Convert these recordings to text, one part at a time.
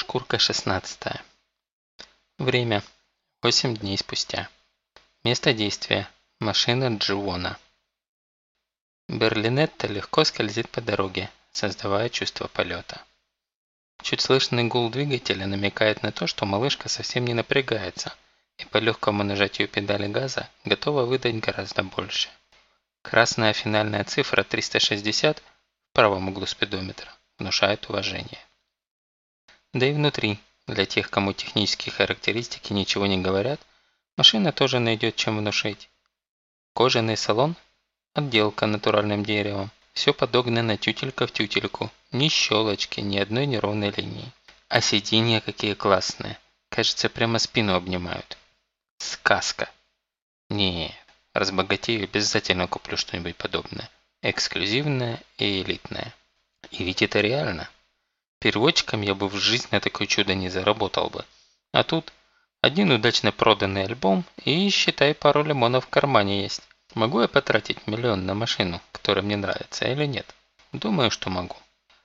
Шкурка 16. Время. 8 дней спустя. Место действия. Машина Дживона. Берлинетта легко скользит по дороге, создавая чувство полета. Чуть слышный гул двигателя намекает на то, что малышка совсем не напрягается и по легкому нажатию педали газа готова выдать гораздо больше. Красная финальная цифра 360 в правом углу спидометра внушает уважение. Да и внутри, для тех, кому технические характеристики ничего не говорят, машина тоже найдет чем внушить. Кожаный салон, отделка натуральным деревом, все подогнано тютелька в тютельку, ни щелочки, ни одной неровной линии. А сиденья какие классные, кажется, прямо спину обнимают. Сказка. Не, разбогатею, обязательно куплю что-нибудь подобное. Эксклюзивное и элитное. И ведь это реально. Переводчиком я бы в жизни на такое чудо не заработал бы. А тут один удачно проданный альбом и, считай, пару лимонов в кармане есть. Могу я потратить миллион на машину, которая мне нравится, или нет? Думаю, что могу.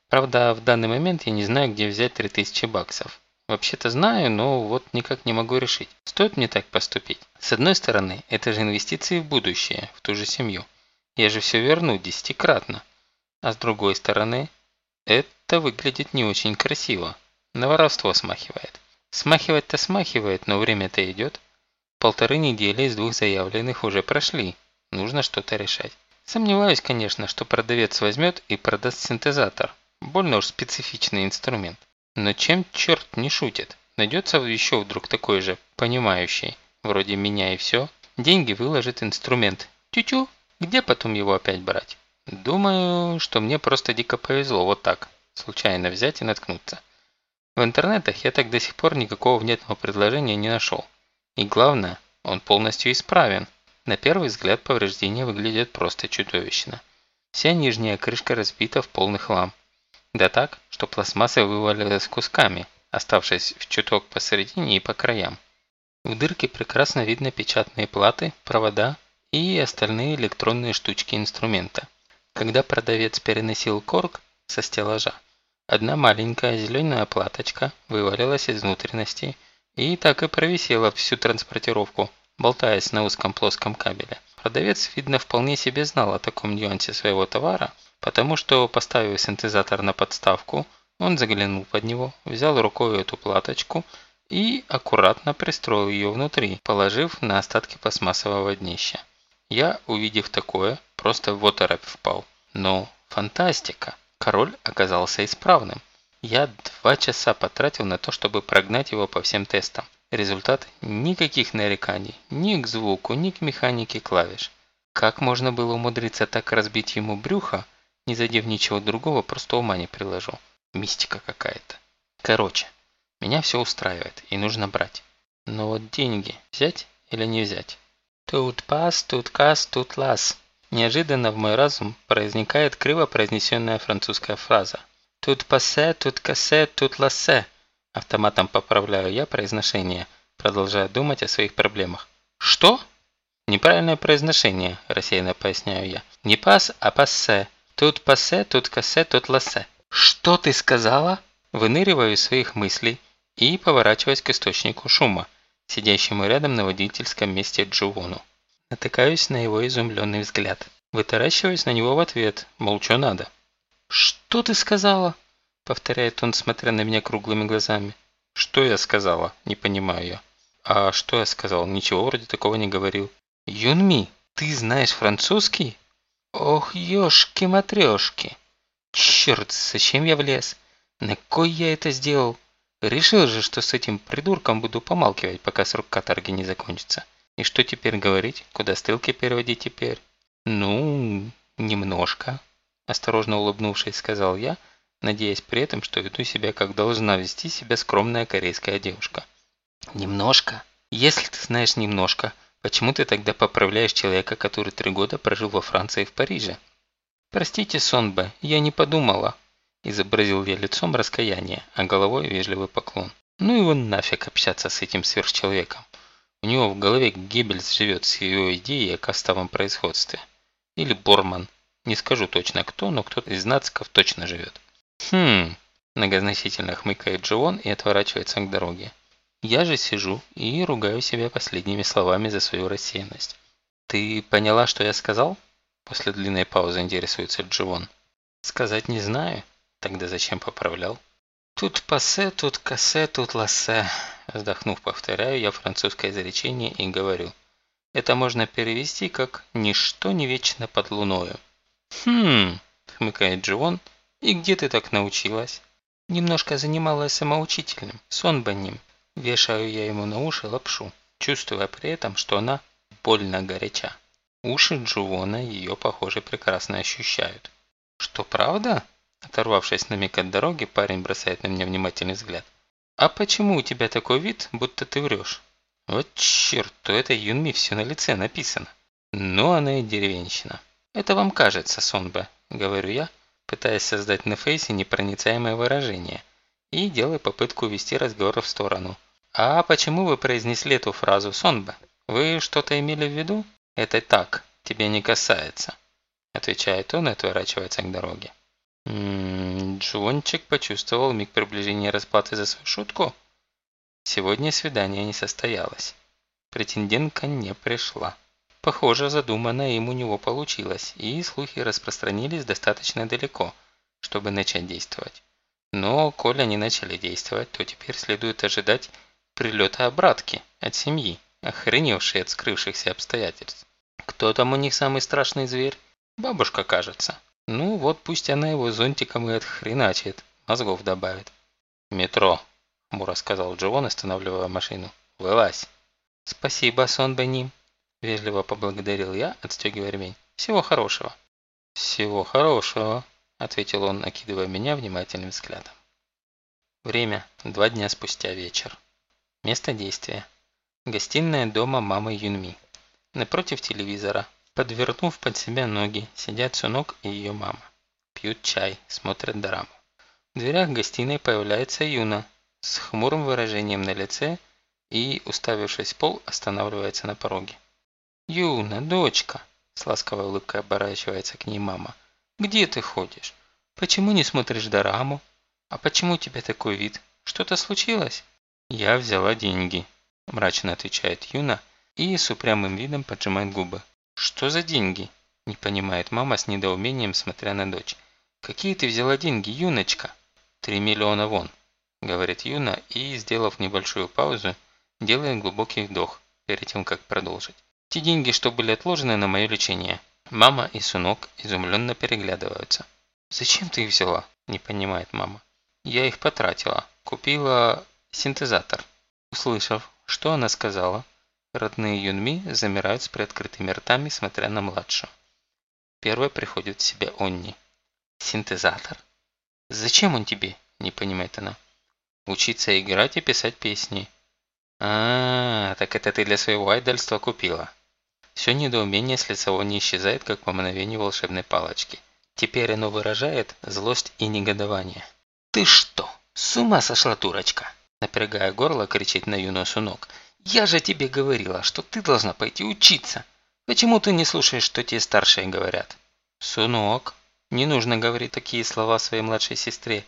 Правда, в данный момент я не знаю, где взять 3000 баксов. Вообще-то знаю, но вот никак не могу решить, стоит мне так поступить. С одной стороны, это же инвестиции в будущее, в ту же семью. Я же все верну десятикратно. А с другой стороны, это выглядит не очень красиво. На воровство смахивает. Смахивать-то смахивает, но время-то идет. Полторы недели из двух заявленных уже прошли. Нужно что-то решать. Сомневаюсь, конечно, что продавец возьмет и продаст синтезатор. Больно уж специфичный инструмент. Но чем черт не шутит? Найдется еще вдруг такой же, понимающий, вроде меня и все. Деньги выложит инструмент. Тю-тю, где потом его опять брать? Думаю, что мне просто дико повезло вот так, случайно взять и наткнуться. В интернетах я так до сих пор никакого внятного предложения не нашел. И главное, он полностью исправен. На первый взгляд повреждения выглядят просто чудовищно. Вся нижняя крышка разбита в полный хлам. Да так, что пластмасса вывалилась кусками, оставшись в чуток посередине и по краям. В дырке прекрасно видно печатные платы, провода и остальные электронные штучки инструмента. Когда продавец переносил корк со стеллажа, одна маленькая зеленая платочка вывалилась из внутренности и так и провисела всю транспортировку, болтаясь на узком плоском кабеле. Продавец, видно, вполне себе знал о таком нюансе своего товара Потому что, поставив синтезатор на подставку, он заглянул под него, взял рукой эту платочку и аккуратно пристроил ее внутри, положив на остатки пластмассового днища. Я, увидев такое, просто в оторопь впал. Но фантастика! Король оказался исправным. Я два часа потратил на то, чтобы прогнать его по всем тестам. Результат – никаких нареканий ни к звуку, ни к механике клавиш. Как можно было умудриться так разбить ему брюхо, не задев ничего другого, просто ума не приложу. Мистика какая-то. Короче, меня все устраивает и нужно брать. Но вот деньги взять или не взять? Тут пас, тут кас, тут лас. Неожиданно в мой разум проникает криво произнесенная французская фраза. Тут пасе, тут касе, тут ласе. Автоматом поправляю я произношение, продолжая думать о своих проблемах. Что? Неправильное произношение, рассеянно поясняю я. Не пас, а пассе. Тут пассе, тут кассе, тут лассе. Что ты сказала? Выныриваю из своих мыслей и поворачиваюсь к источнику шума, сидящему рядом на водительском месте Джувону. Натыкаюсь на его изумленный взгляд. Вытаращиваюсь на него в ответ, мол, что надо. «Что ты сказала?» Повторяет он, смотря на меня круглыми глазами. «Что я сказала?» Не понимаю я. «А что я сказал? Ничего вроде такого не говорил». «Юнми, ты знаешь французский?» Ох, ёшки-матрёшки. Черт, зачем я влез? На кой я это сделал? Решил же, что с этим придурком буду помалкивать, пока срок каторги не закончится. И что теперь говорить? Куда стрелки переводить теперь? Ну, немножко. Осторожно улыбнувшись, сказал я, надеясь при этом, что веду себя, как должна вести себя скромная корейская девушка. Немножко? Если ты знаешь немножко, Почему ты тогда поправляешь человека, который три года прожил во Франции и в Париже? Простите, Сонбе, я не подумала. Изобразил я лицом раскаяние, а головой вежливый поклон. Ну его нафиг общаться с этим сверхчеловеком. У него в голове Геббельс живет с ее идеей о кастовом производстве. Или Борман. Не скажу точно кто, но кто-то из нациков точно живет. Хм, Многозначительно хмыкает Джоон и отворачивается к дороге. Я же сижу и ругаю себя последними словами за свою рассеянность. «Ты поняла, что я сказал?» После длинной паузы интересуется Дживон. «Сказать не знаю. Тогда зачем поправлял?» «Тут пассе, тут кассе, тут лассе», вздохнув, повторяю я французское изречение и говорю. Это можно перевести как «ничто не вечно под луною». «Хм», хмыкает Дживон, «и где ты так научилась?» Немножко занималась самоучительным, сонбанним. Вешаю я ему на уши лапшу, чувствуя при этом, что она больно горяча. Уши Джувона ее, похоже, прекрасно ощущают. «Что, правда?» Оторвавшись на миг от дороги, парень бросает на меня внимательный взгляд. «А почему у тебя такой вид, будто ты врешь?» «Вот черт, то это Юнми все на лице написано». «Ну, она и деревенщина». «Это вам кажется, Сонбе», — говорю я, пытаясь создать на фейсе непроницаемое выражение и делая попытку увести разговор в сторону. «А почему вы произнесли эту фразу, Сонбе? Вы что-то имели в виду?» «Это так, тебя не касается», – отвечает он и отворачивается к дороге. Джончик почувствовал миг приближения расплаты за свою шутку. Сегодня свидание не состоялось. Претендентка не пришла. Похоже, задуманное им у него получилось, и слухи распространились достаточно далеко, чтобы начать действовать. Но, коль они начали действовать, то теперь следует ожидать прилета обратки от семьи охреневшие от скрывшихся обстоятельств. Кто там у них самый страшный зверь? Бабушка, кажется. Ну вот пусть она его зонтиком и отхреначит, мозгов добавит. «Метро», – Мура сказал Джон, останавливая машину. «Вылазь». «Спасибо, Сон Беним», – вежливо поблагодарил я, отстегивая ремень. «Всего хорошего». «Всего хорошего», – ответил он, накидывая меня внимательным взглядом. Время – два дня спустя вечер. Место действия Гостиная дома мамы Юнми. Напротив телевизора, подвернув под себя ноги, сидят Сунок и ее мама. Пьют чай, смотрят драму. В дверях гостиной появляется Юна с хмурым выражением на лице и, уставившись в пол, останавливается на пороге. «Юна, дочка!» – с ласковой улыбкой оборачивается к ней мама. «Где ты ходишь? Почему не смотришь дораму? А почему у тебя такой вид? Что-то случилось?» «Я взяла деньги», – мрачно отвечает Юна и с упрямым видом поджимает губы. «Что за деньги?» – не понимает мама с недоумением, смотря на дочь. «Какие ты взяла деньги, Юночка?» «Три миллиона вон», – говорит Юна и, сделав небольшую паузу, делает глубокий вдох, перед тем, как продолжить. «Те деньги, что были отложены на мое лечение». Мама и Сунок изумленно переглядываются. «Зачем ты их взяла?» – не понимает мама. «Я их потратила. Купила синтезатор». Услышав, что она сказала? Родные Юнми замирают с приоткрытыми ртами, смотря на младшую. Первой приходит в себя Онни. Синтезатор? Зачем он тебе? Не понимает она. Учиться играть и писать песни. А, -а, -а так это ты для своего айдольства купила. Все недоумение с лица не исчезает, как по мгновению волшебной палочки. Теперь оно выражает злость и негодование. «Ты что, с ума сошла, дурочка?» Напрягая горло, кричит на юную Сунок. «Я же тебе говорила, что ты должна пойти учиться. Почему ты не слушаешь, что тебе старшие говорят?» «Сунок, не нужно говорить такие слова своей младшей сестре»,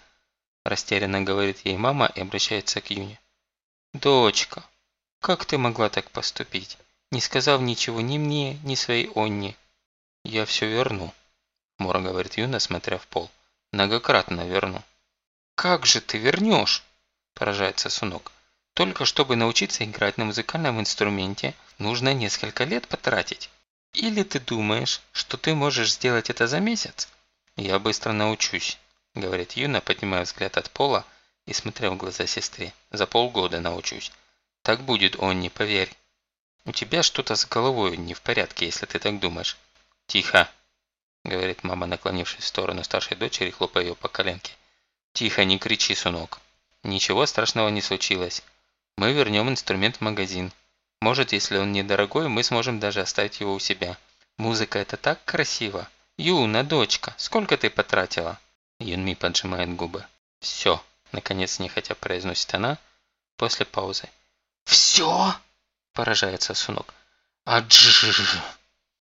растерянно говорит ей мама и обращается к Юне. «Дочка, как ты могла так поступить, не сказав ничего ни мне, ни своей Онне?» «Я все верну», Мора говорит Юна, смотря в пол. «Многократно верну». «Как же ты вернешь?» поражается Сунок. Только чтобы научиться играть на музыкальном инструменте, нужно несколько лет потратить. Или ты думаешь, что ты можешь сделать это за месяц? Я быстро научусь, говорит Юна, поднимая взгляд от пола и смотря в глаза сестре. За полгода научусь. Так будет, он не поверь. У тебя что-то с головой не в порядке, если ты так думаешь. Тихо, говорит мама, наклонившись в сторону старшей дочери, хлопая ее по коленке. Тихо, не кричи, сунок. Ничего страшного не случилось. Мы вернем инструмент в магазин. Может, если он недорогой, мы сможем даже оставить его у себя. Музыка это так красиво. Юна, дочка, сколько ты потратила? Юнми поджимает губы. Все, наконец нехотя произносит она после паузы. Все? Поражается Сунок. А дж.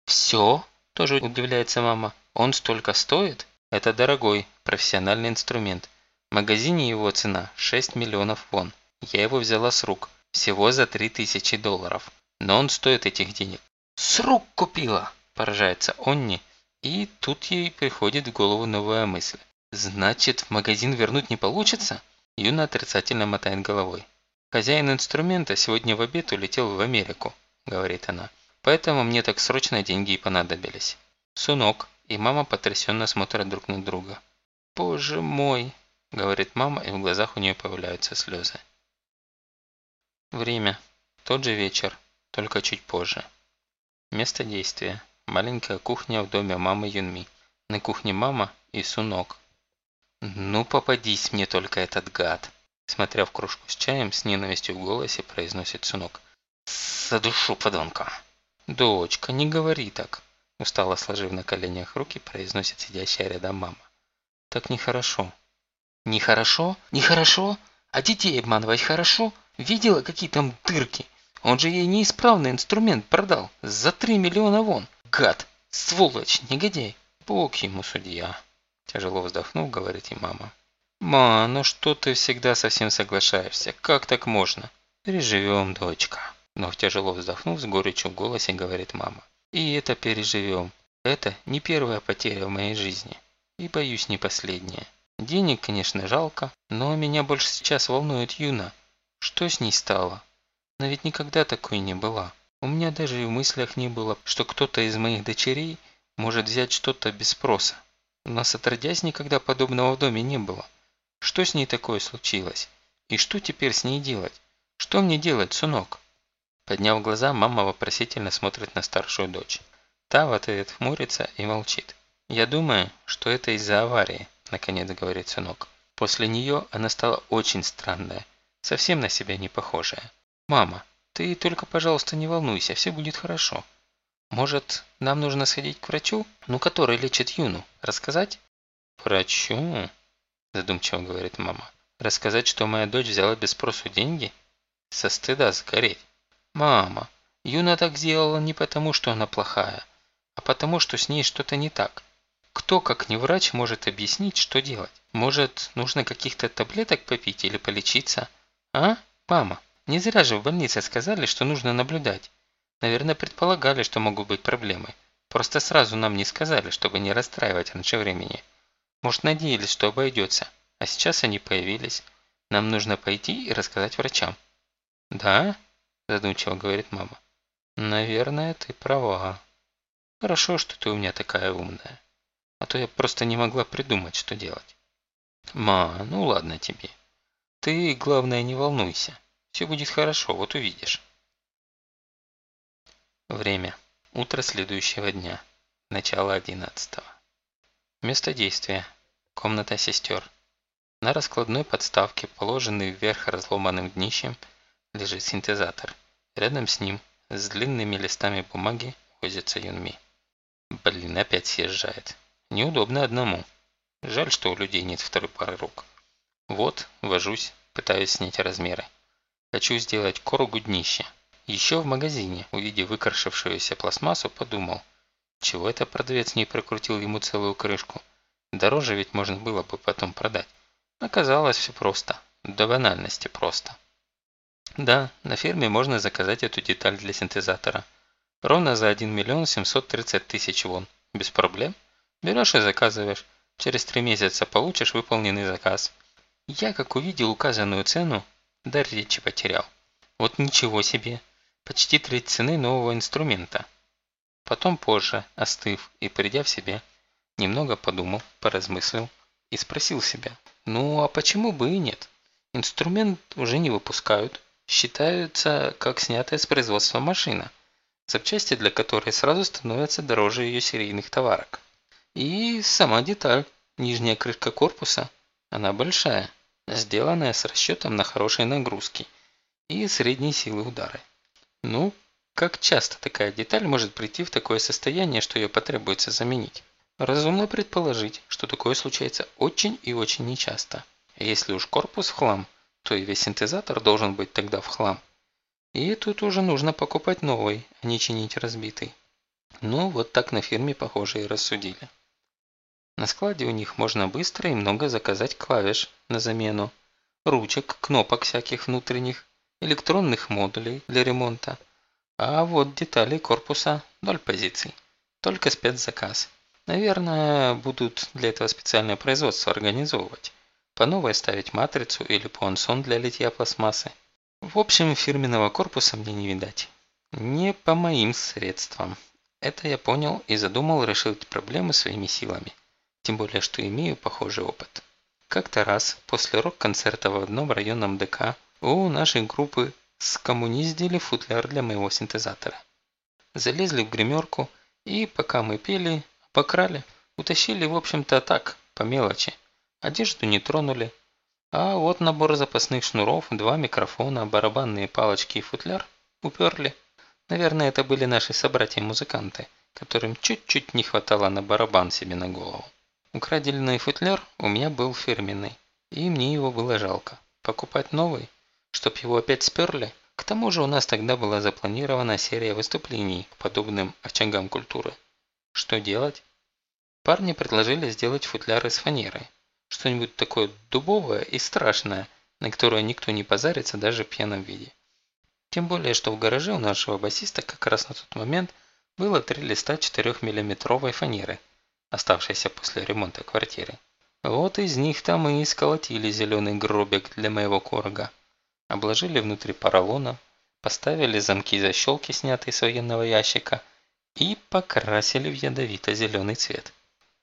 Все? Тоже удивляется мама. Он столько стоит? Это дорогой, профессиональный инструмент. В магазине его цена 6 миллионов вон. Я его взяла с рук. Всего за 3000 долларов. Но он стоит этих денег. «С рук купила!» – поражается Онни. И тут ей приходит в голову новая мысль. «Значит, в магазин вернуть не получится?» Юна отрицательно мотает головой. «Хозяин инструмента сегодня в обед улетел в Америку», – говорит она. «Поэтому мне так срочно деньги и понадобились». Сунок и мама потрясенно смотрят друг на друга. «Боже мой!» – говорит мама, и в глазах у нее появляются слезы. Время. Тот же вечер, только чуть позже. Место действия. Маленькая кухня в доме мамы Юнми. На кухне мама и Сунок. «Ну попадись мне только этот гад!» Смотря в кружку с чаем, с ненавистью в голосе произносит Сунок. «За душу, подонка!» «Дочка, не говори так!» Устало сложив на коленях руки, произносит сидящая рядом мама. «Так нехорошо». «Нехорошо? Нехорошо? А детей обманывать хорошо? Видела, какие там дырки? Он же ей неисправный инструмент продал. За 3 миллиона вон. Гад! Сволочь! Негодяй! Бог ему судья!» Тяжело вздохнув, говорит ей мама. «Ма, ну что ты всегда совсем соглашаешься? Как так можно?» «Переживем, дочка». Но тяжело вздохнув, с горечью в голосе говорит мама. «И это переживем. Это не первая потеря в моей жизни. И, боюсь, не последняя. Денег, конечно, жалко, но меня больше сейчас волнует Юна. Что с ней стало? Но ведь никогда такой не была. У меня даже и в мыслях не было, что кто-то из моих дочерей может взять что-то без спроса. У нас отродясь никогда подобного в доме не было. Что с ней такое случилось? И что теперь с ней делать? Что мне делать, сынок? Подняв глаза, мама вопросительно смотрит на старшую дочь. Та в ответ хмурится и молчит. «Я думаю, что это из-за аварии», – наконец говорит сынок. После нее она стала очень странная, совсем на себя не похожая. «Мама, ты только, пожалуйста, не волнуйся, все будет хорошо. Может, нам нужно сходить к врачу? Ну, который лечит Юну. Рассказать? Врачу? Задумчиво говорит мама. Рассказать, что моя дочь взяла без спросу деньги? Со стыда сгореть. Мама, Юна так сделала не потому, что она плохая, а потому, что с ней что-то не так. Кто, как не врач, может объяснить, что делать? Может, нужно каких-то таблеток попить или полечиться? А, мама? Не зря же в больнице сказали, что нужно наблюдать. Наверное, предполагали, что могут быть проблемы. Просто сразу нам не сказали, чтобы не расстраивать раньше времени. Может, надеялись, что обойдется. А сейчас они появились. Нам нужно пойти и рассказать врачам. «Да?» – задумчиво говорит мама. «Наверное, ты права. Хорошо, что ты у меня такая умная. А то я просто не могла придумать, что делать». «Ма, ну ладно тебе. Ты, главное, не волнуйся. Все будет хорошо, вот увидишь». Время. Утро следующего дня. Начало одиннадцатого. Место действия. Комната сестер. На раскладной подставке, положенный вверх разломанным днищем, лежит синтезатор. Рядом с ним, с длинными листами бумаги, возится Юнми. Блин, опять съезжает. Неудобно одному. Жаль, что у людей нет второй пары рук. Вот, вожусь, пытаюсь снять размеры. Хочу сделать коругу днища. Еще в магазине, увидев выкрашившуюся пластмассу, подумал, чего это продавец не прокрутил ему целую крышку. Дороже ведь можно было бы потом продать. Оказалось все просто. До банальности просто. Да, на фирме можно заказать эту деталь для синтезатора. Ровно за 1 миллион 730 тысяч вон. Без проблем. Берешь и заказываешь. Через три месяца получишь выполненный заказ. Я, как увидел указанную цену, дар речи потерял. Вот ничего себе. Почти треть цены нового инструмента. Потом позже, остыв и придя в себя, немного подумал, поразмыслил и спросил себя, ну а почему бы и нет? Инструмент уже не выпускают, считается как снятая с производства машина, запчасти для которой сразу становятся дороже ее серийных товарок. И сама деталь, нижняя крышка корпуса, она большая, сделанная с расчетом на хорошие нагрузки и средней силы удара. Ну, как часто такая деталь может прийти в такое состояние, что ее потребуется заменить? Разумно предположить, что такое случается очень и очень нечасто. Если уж корпус в хлам, то и весь синтезатор должен быть тогда в хлам. И тут уже нужно покупать новый, а не чинить разбитый. Ну, вот так на фирме, похоже, и рассудили. На складе у них можно быстро и много заказать клавиш на замену, ручек, кнопок всяких внутренних, электронных модулей для ремонта. А вот детали корпуса – ноль позиций. Только спецзаказ. Наверное, будут для этого специальное производство организовывать. По новой ставить матрицу или пуансон для литья пластмассы. В общем, фирменного корпуса мне не видать. Не по моим средствам. Это я понял и задумал решить проблемы своими силами. Тем более, что имею похожий опыт. Как-то раз, после рок-концерта в одном районном ДК, у нашей группы скоммуниздили футляр для моего синтезатора. Залезли в гримерку и, пока мы пели, покрали, утащили, в общем-то, так, по мелочи. Одежду не тронули, а вот набор запасных шнуров, два микрофона, барабанные палочки и футляр уперли. Наверное, это были наши собратья-музыканты, которым чуть-чуть не хватало на барабан себе на голову. Украденный футляр у меня был фирменный, и мне его было жалко. Покупать новый, чтоб его опять сперли? К тому же у нас тогда была запланирована серия выступлений к подобным очагам культуры. Что делать? Парни предложили сделать футляр из фанеры, что-нибудь такое дубовое и страшное, на которое никто не позарится даже в пьяном виде. Тем более, что в гараже у нашего басиста как раз на тот момент было три листа 4-миллиметровой фанеры, оставшейся после ремонта квартиры. Вот из них там и сколотили зеленый гробик для моего корга. Обложили внутри поролона, поставили замки и защелки, снятые с военного ящика, и покрасили в ядовито-зеленый цвет.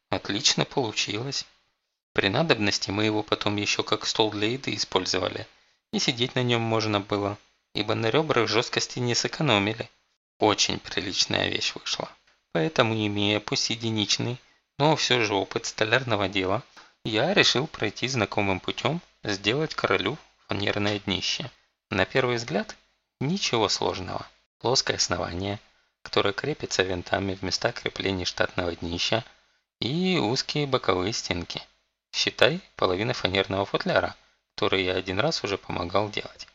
Отлично получилось. При надобности мы его потом еще как стол для еды использовали, и сидеть на нем можно было, ибо на ребрах жесткости не сэкономили. Очень приличная вещь вышла. Поэтому, имея пусть единичный, но все же опыт столярного дела, я решил пройти знакомым путем сделать королю фанерное днище. На первый взгляд, ничего сложного. Плоское основание, которое крепится винтами в места крепления штатного днища и узкие боковые стенки. Считай, половина фанерного футляра, который я один раз уже помогал делать.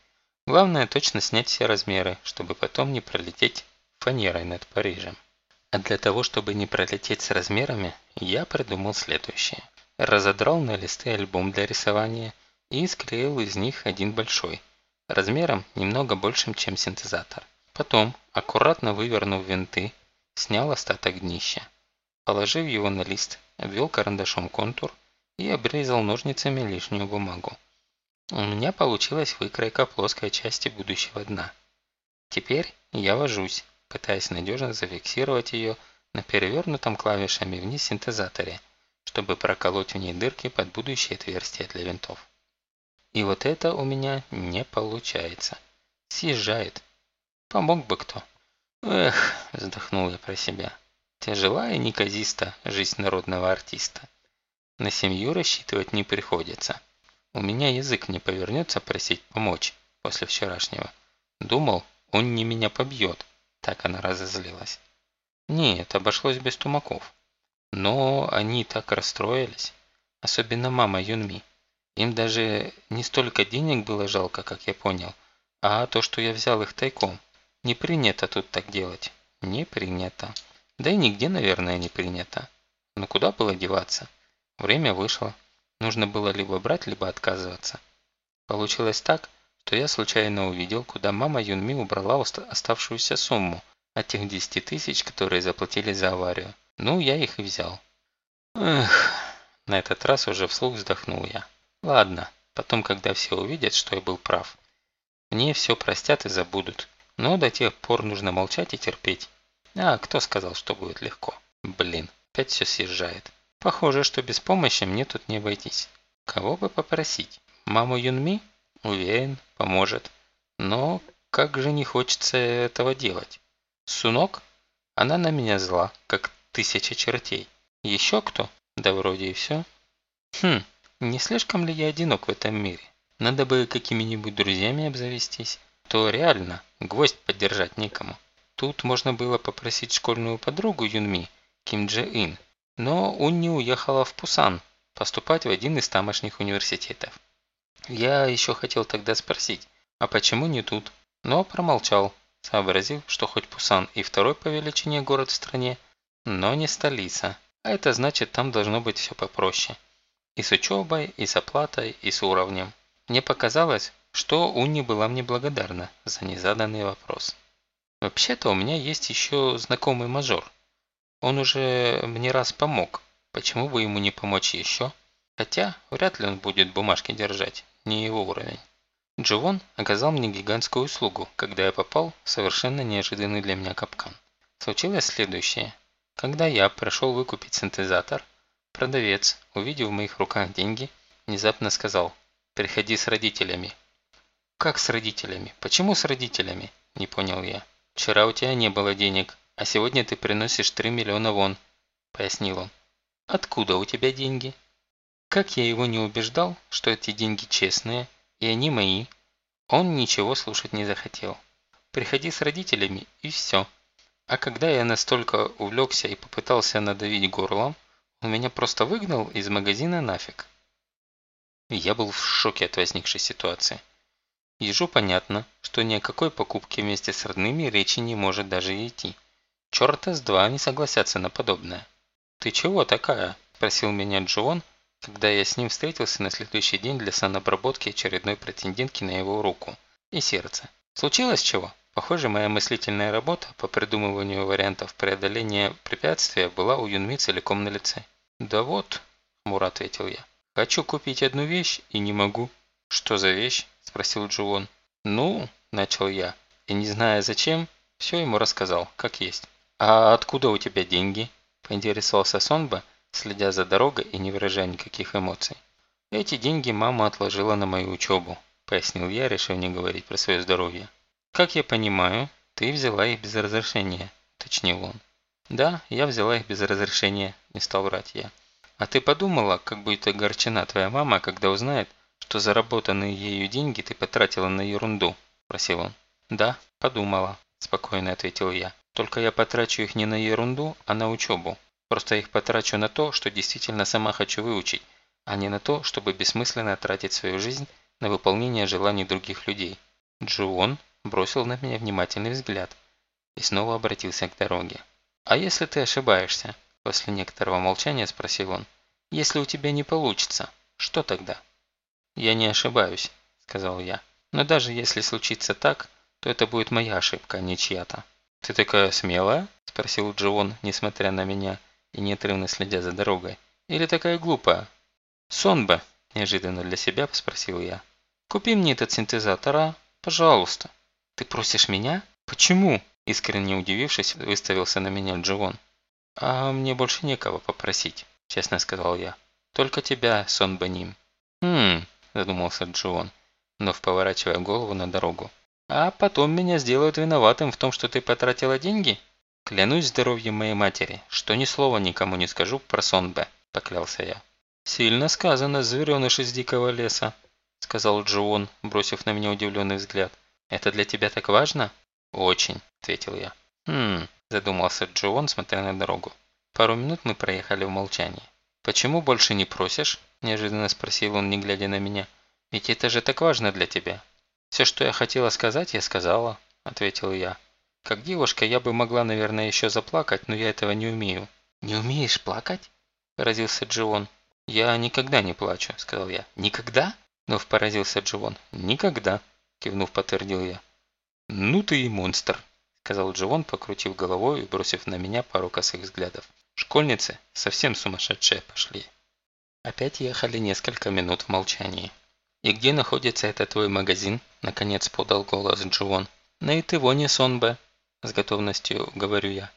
Главное точно снять все размеры, чтобы потом не пролететь фанерой над Парижем. А для того, чтобы не пролететь с размерами, я придумал следующее. Разодрал на листы альбом для рисования и склеил из них один большой, размером немного большим, чем синтезатор. Потом, аккуратно вывернув винты, снял остаток днища. Положив его на лист, обвел карандашом контур и обрезал ножницами лишнюю бумагу. У меня получилась выкройка плоской части будущего дна. Теперь я вожусь, пытаясь надежно зафиксировать ее на перевернутом клавишами вниз синтезаторе, чтобы проколоть в ней дырки под будущие отверстия для винтов. И вот это у меня не получается. Съезжает. Помог бы кто. Эх, вздохнул я про себя. Тяжела и неказиста жизнь народного артиста. На семью рассчитывать не приходится. У меня язык не повернется просить помочь после вчерашнего. Думал, он не меня побьет. Так она разозлилась. Нет, обошлось без тумаков. Но они так расстроились. Особенно мама Юнми. Им даже не столько денег было жалко, как я понял, а то, что я взял их тайком. Не принято тут так делать. Не принято. Да и нигде, наверное, не принято. Но куда было деваться? Время вышло. Нужно было либо брать, либо отказываться. Получилось так, что я случайно увидел, куда мама Юнми убрала оставшуюся сумму от тех 10 тысяч, которые заплатили за аварию. Ну, я их и взял. Эх, на этот раз уже вслух вздохнул я. Ладно, потом, когда все увидят, что я был прав. Мне все простят и забудут. Но до тех пор нужно молчать и терпеть. А кто сказал, что будет легко? Блин, опять все съезжает. Похоже, что без помощи мне тут не обойтись. Кого бы попросить? Маму Юнми? Уверен, поможет. Но как же не хочется этого делать? Сунок? Она на меня зла, как тысяча чертей. Еще кто? Да вроде и все. Хм, не слишком ли я одинок в этом мире? Надо бы какими-нибудь друзьями обзавестись. То реально, гвоздь поддержать некому. Тут можно было попросить школьную подругу Юнми, Ким Дже Ин, но Унни уехала в Пусан поступать в один из тамошних университетов. Я еще хотел тогда спросить, а почему не тут? Но промолчал, сообразив, что хоть Пусан и второй по величине город в стране, но не столица. А это значит, там должно быть все попроще. И с учебой, и с оплатой, и с уровнем. Мне показалось, что Унни была мне благодарна за незаданный вопрос. Вообще-то у меня есть еще знакомый мажор. Он уже мне раз помог. Почему бы ему не помочь еще? Хотя, вряд ли он будет бумажки держать, не его уровень. Дживон оказал мне гигантскую услугу, когда я попал в совершенно неожиданный для меня капкан. Случилось следующее. Когда я пришел выкупить синтезатор, продавец, увидев в моих руках деньги, внезапно сказал «Приходи с родителями». «Как с родителями? Почему с родителями?» – не понял я. «Вчера у тебя не было денег, а сегодня ты приносишь 3 миллиона вон», – пояснил он. «Откуда у тебя деньги?» Как я его не убеждал, что эти деньги честные, и они мои, он ничего слушать не захотел. Приходи с родителями и все. А когда я настолько увлекся и попытался надавить горлом, он меня просто выгнал из магазина нафиг. Я был в шоке от возникшей ситуации. Ежу понятно, что ни о какой покупке вместе с родными речи не может даже идти. Черта с два не согласятся на подобное. «Ты чего такая?» – спросил меня Джон, когда я с ним встретился на следующий день для санобработки очередной претендентки на его руку и сердце. «Случилось чего?» Похоже, моя мыслительная работа по придумыванию вариантов преодоления препятствия была у Юнми целиком на лице. «Да вот», – хмуро ответил я, – «хочу купить одну вещь и не могу». «Что за вещь?» – спросил Джуон. «Ну», – начал я, и не зная зачем, все ему рассказал, как есть. «А откуда у тебя деньги?» – поинтересовался Сонба, следя за дорогой и не выражая никаких эмоций. «Эти деньги мама отложила на мою учебу», – пояснил я, решив не говорить про свое здоровье. «Как я понимаю, ты взяла их без разрешения», – уточнил он. «Да, я взяла их без разрешения», – не стал врать я. «А ты подумала, как будет огорчена твоя мама, когда узнает, что заработанные ею деньги ты потратила на ерунду?» – спросил он. «Да, подумала», – спокойно ответил я. «Только я потрачу их не на ерунду, а на учебу. Просто их потрачу на то, что действительно сама хочу выучить, а не на то, чтобы бессмысленно тратить свою жизнь на выполнение желаний других людей». Джуон бросил на меня внимательный взгляд и снова обратился к дороге. «А если ты ошибаешься?» После некоторого молчания спросил он. «Если у тебя не получится, что тогда?» «Я не ошибаюсь», сказал я. «Но даже если случится так, то это будет моя ошибка, а не чья-то». «Ты такая смелая?» спросил Джон, несмотря на меня и неотрывно следя за дорогой. «Или такая глупая?» «Сонбе», неожиданно для себя спросил я. «Купи мне этот синтезатор, а? Пожалуйста». «Ты просишь меня? Почему?» Искренне удивившись, выставился на меня Дживон. «А мне больше некого попросить», – честно сказал я. «Только тебя, Сон Баним». «Хм», – задумался Дживон, вновь поворачивая голову на дорогу. «А потом меня сделают виноватым в том, что ты потратила деньги?» «Клянусь здоровьем моей матери, что ни слова никому не скажу про Сон Б», – поклялся я. «Сильно сказано, звереныш из дикого леса», – сказал Джоон, бросив на меня удивленный взгляд. «Это для тебя так важно?» «Очень», – ответил я. «Хм», – задумался Джоон, смотря на дорогу. Пару минут мы проехали в молчании. «Почему больше не просишь?» – неожиданно спросил он, не глядя на меня. «Ведь это же так важно для тебя». «Все, что я хотела сказать, я сказала», – ответил я. «Как девушка я бы могла, наверное, еще заплакать, но я этого не умею». «Не умеешь плакать?» – поразился Дживон. «Я никогда не плачу», – сказал я. «Никогда?» – вновь поразился Дживон. «Никогда», кивнув, подтвердил я. «Ну ты и монстр», – сказал Дживон, покрутив головой и бросив на меня пару косых взглядов. «Школьницы совсем сумасшедшие пошли». Опять ехали несколько минут в молчании. «И где находится этот твой магазин?» – наконец подал голос Дживон. «На Итывоне, Сонбе», – с готовностью говорю я.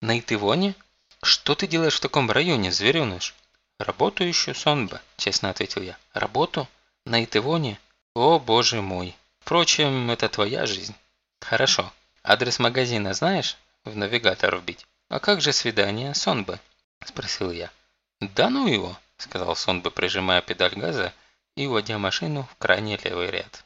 «На Итывоне? Что ты делаешь в таком районе, звереныш?» «Работу ищу, Сонбе», – честно ответил я. «Работу? На Итывоне? О, боже мой!» Впрочем, это твоя жизнь. Хорошо. Адрес магазина знаешь? В навигатор вбить. А как же свидание, Сонбе? Спросил я. Да ну его, сказал Сонбе, прижимая педаль газа и уводя машину в крайний левый ряд.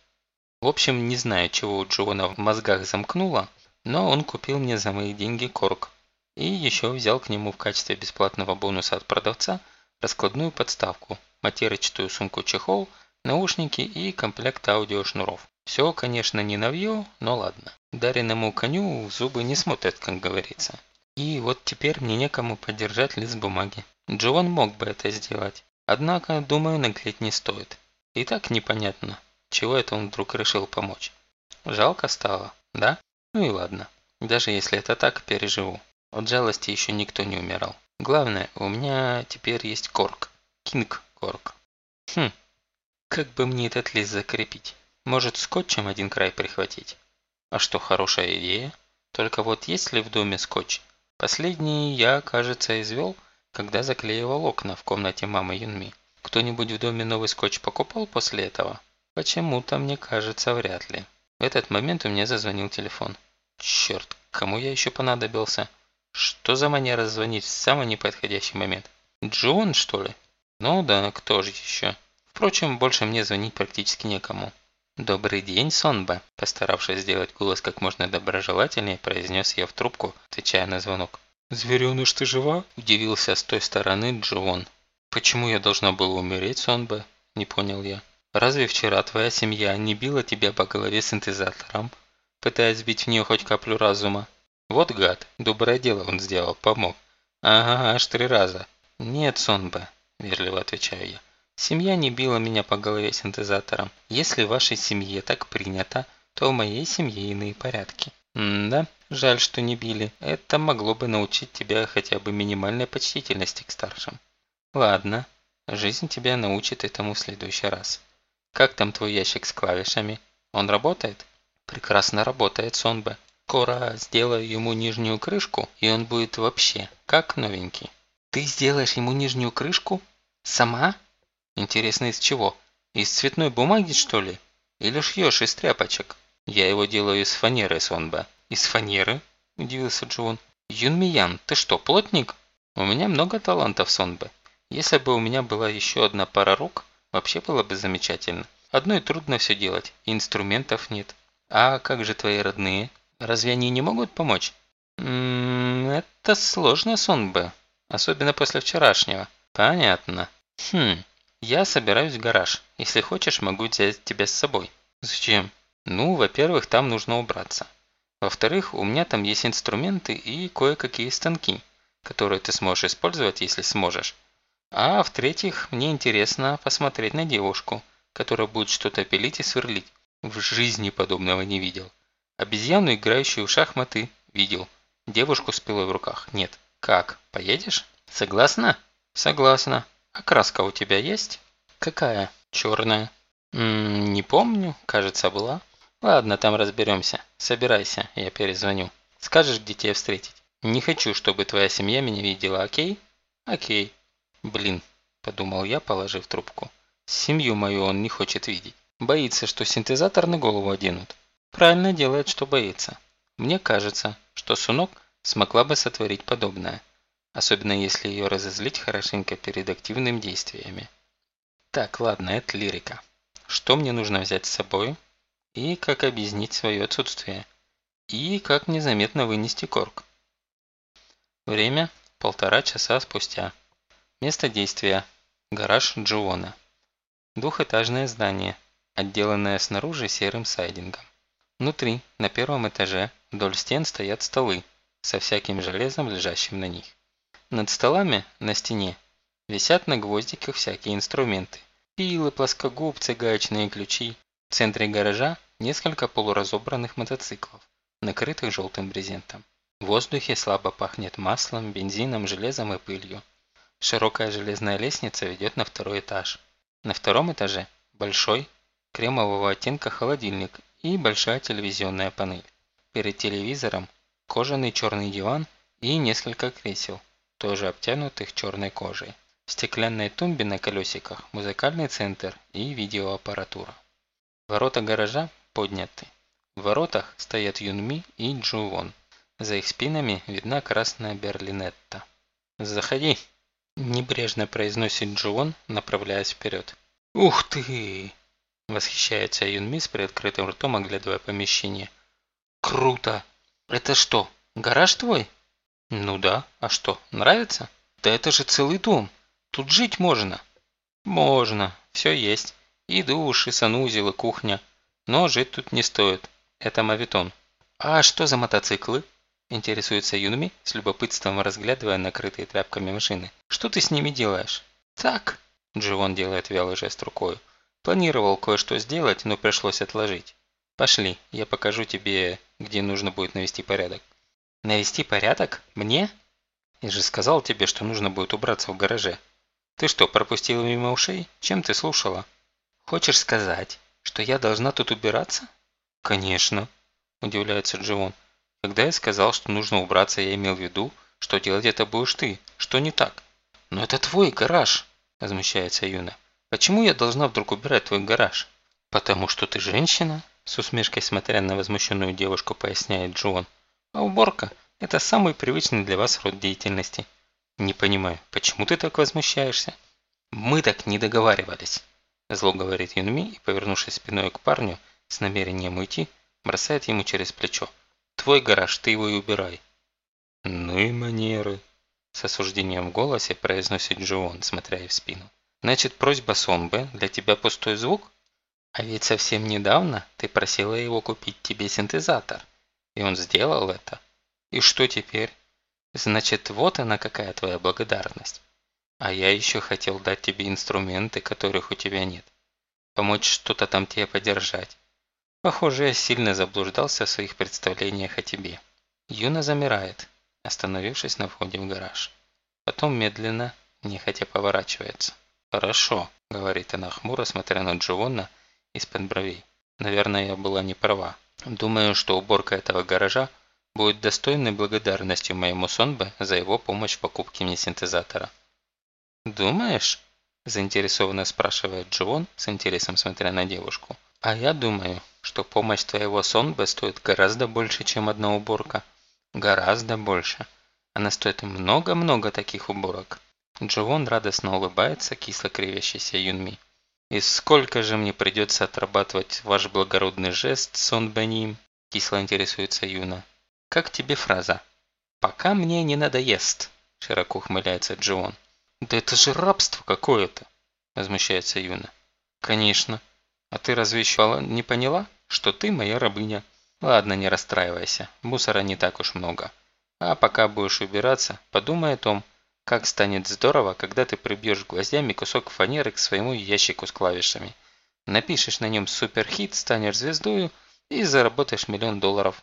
В общем, не знаю, чего у Джона в мозгах замкнуло, но он купил мне за мои деньги корк. И еще взял к нему в качестве бесплатного бонуса от продавца раскладную подставку, матерочную сумку-чехол, наушники и комплект аудиошнуров. Все, конечно, не навье, но ладно. Дареному коню зубы не смотрят, как говорится. И вот теперь мне некому подержать лист бумаги. Джон мог бы это сделать. Однако, думаю, наглеть не стоит. И так непонятно, чего это он вдруг решил помочь. Жалко стало, да? Ну и ладно. Даже если это так, переживу. От жалости еще никто не умирал. Главное, у меня теперь есть корк. Кинг корк. Хм, как бы мне этот лист закрепить? Может, скотчем один край прихватить? А что, хорошая идея? Только вот есть ли в доме скотч? Последний я, кажется, извел, когда заклеивал окна в комнате мамы Юнми. Кто-нибудь в доме новый скотч покупал после этого? Почему-то мне кажется, вряд ли. В этот момент у меня зазвонил телефон. Черт, кому я еще понадобился? Что за манера звонить в самый неподходящий момент? Джон, что ли? Ну да, кто же еще? Впрочем, больше мне звонить практически некому. «Добрый день, Сонба!» Постаравшись сделать голос как можно доброжелательнее, произнес я в трубку, отвечая на звонок. «Звереныш, ты жива?» – удивился с той стороны Джон. «Почему я должна была умереть, Сонба?» – не понял я. «Разве вчера твоя семья не била тебя по голове синтезатором, пытаясь сбить в нее хоть каплю разума? Вот гад, доброе дело он сделал, помог. Ага, аж три раза. Нет, Сонба, вежливо отвечаю я. Семья не била меня по голове синтезатором. Если в вашей семье так принято, то в моей семье иные порядки. М да, жаль, что не били. Это могло бы научить тебя хотя бы минимальной почтительности к старшим. Ладно, жизнь тебя научит этому в следующий раз. Как там твой ящик с клавишами? Он работает? Прекрасно работает, Сонбе. Скоро сделаю ему нижнюю крышку, и он будет вообще как новенький. Ты сделаешь ему нижнюю крышку? Сама? Интересно, из чего? Из цветной бумаги, что ли? Или шьешь из тряпочек? Я его делаю из фанеры, Сонба. Из фанеры? Удивился Джон. Юнмиян, ты что, плотник? У меня много талантов, Сонба. Если бы у меня была еще одна пара рук, вообще было бы замечательно. Одной трудно все делать, инструментов нет. А как же твои родные? Разве они не могут помочь? Ммм, это сложно, Сонбе. Особенно после вчерашнего. Понятно. Хм, я собираюсь в гараж. Если хочешь, могу взять тебя с собой. Зачем? Ну, во-первых, там нужно убраться. Во-вторых, у меня там есть инструменты и кое-какие станки, которые ты сможешь использовать, если сможешь. А в-третьих, мне интересно посмотреть на девушку, которая будет что-то пилить и сверлить. В жизни подобного не видел. Обезьяну, играющую в шахматы, видел. Девушку с пилой в руках нет. Как, поедешь? Согласна? Согласна. А краска у тебя есть? Какая? Черная. Ммм, не помню, кажется, была. Ладно, там разберемся. Собирайся, я перезвоню. Скажешь, где тебя встретить? Не хочу, чтобы твоя семья меня видела, окей? Окей. Блин, подумал я, положив трубку. Семью мою он не хочет видеть. Боится, что синтезатор на голову оденут. Правильно делает, что боится. Мне кажется, что Сунок смогла бы сотворить подобное особенно если ее разозлить хорошенько перед активными действиями. Так, ладно, это лирика. Что мне нужно взять с собой? И как объяснить свое отсутствие? И как незаметно вынести корк? Время – полтора часа спустя. Место действия – гараж Джуона. Двухэтажное здание, отделанное снаружи серым сайдингом. Внутри, на первом этаже, вдоль стен стоят столы со всяким железом, лежащим на них. Над столами на стене висят на гвоздиках всякие инструменты. Пилы, плоскогубцы, гаечные ключи. В центре гаража несколько полуразобранных мотоциклов, накрытых желтым брезентом. В воздухе слабо пахнет маслом, бензином, железом и пылью. Широкая железная лестница ведет на второй этаж. На втором этаже большой, кремового оттенка холодильник и большая телевизионная панель. Перед телевизором кожаный черный диван и несколько кресел тоже обтянутых черной кожей. В стеклянной тумбе на колесиках музыкальный центр и видеоаппаратура. Ворота гаража подняты. В воротах стоят Юнми и Джувон. За их спинами видна красная берлинетта. «Заходи!» – небрежно произносит Джувон, направляясь вперед. «Ух ты!» – восхищается Юнми с приоткрытым ртом, оглядывая помещение. «Круто! Это что, гараж твой?» Ну да, а что, нравится? Да это же целый дом. Тут жить можно. Можно, все есть. И душ, и санузел, и кухня. Но жить тут не стоит. Это мавитон. А что за мотоциклы? Интересуется Юнми, с любопытством разглядывая накрытые тряпками машины. «Что ты с ними делаешь?» «Так», – Дживон делает вялый жест рукой. «Планировал кое-что сделать, но пришлось отложить. Пошли, я покажу тебе, где нужно будет навести порядок». «Навести порядок? Мне?» «Я же сказал тебе, что нужно будет убраться в гараже. Ты что, пропустила мимо ушей? Чем ты слушала?» «Хочешь сказать, что я должна тут убираться?» «Конечно», – удивляется Дживон. «Когда я сказал, что нужно убраться, я имел в виду, что делать это будешь ты. Что не так?» «Но это твой гараж», – возмущается Юна. «Почему я должна вдруг убирать твой гараж?» «Потому что ты женщина», – с усмешкой смотря на возмущенную девушку поясняет Джон. «А уборка – это самый привычный для вас род деятельности». «Не понимаю, почему ты так возмущаешься?» «Мы так не договаривались», – зло говорит Юнми и, повернувшись спиной к парню, с намерением уйти, бросает ему через плечо. «Твой гараж, ты его и убирай». «Ну и манеры», – с осуждением в голосе произносит Джоон, смотря ей в спину. «Значит, просьба Сонбе для тебя пустой звук? А ведь совсем недавно ты просила его купить тебе синтезатор, и он сделал это. И что теперь? Значит, вот она какая твоя благодарность. А я еще хотел дать тебе инструменты, которых у тебя нет. Помочь что-то там тебе подержать. Похоже, я сильно заблуждался в своих представлениях о тебе. Юна замирает, остановившись на входе в гараж. Потом медленно, нехотя поворачивается. «Хорошо», – говорит она хмуро, смотря на Дживона из-под бровей. «Наверное, я была не права. Думаю, что уборка этого гаража будет достойной благодарностью моему Сонбе за его помощь в покупке мне синтезатора». «Думаешь?» – заинтересованно спрашивает Дживон, с интересом смотря на девушку. «А я думаю, что помощь твоего Сонбе стоит гораздо больше, чем одна уборка. Гораздо больше. Она стоит много-много таких уборок. Джовон радостно улыбается, кисло кривящийся Юнми. «И сколько же мне придется отрабатывать ваш благородный жест, Сон Беним?» – кисло интересуется Юна. «Как тебе фраза?» «Пока мне не надоест», – широко ухмыляется Джон. «Да это же рабство какое-то!» – возмущается Юна. «Конечно. А ты разве еще не поняла?» что ты моя рабыня. Ладно, не расстраивайся, мусора не так уж много. А пока будешь убираться, подумай о том, как станет здорово, когда ты прибьешь гвоздями кусок фанеры к своему ящику с клавишами. Напишешь на нем суперхит, станешь звездою и заработаешь миллион долларов.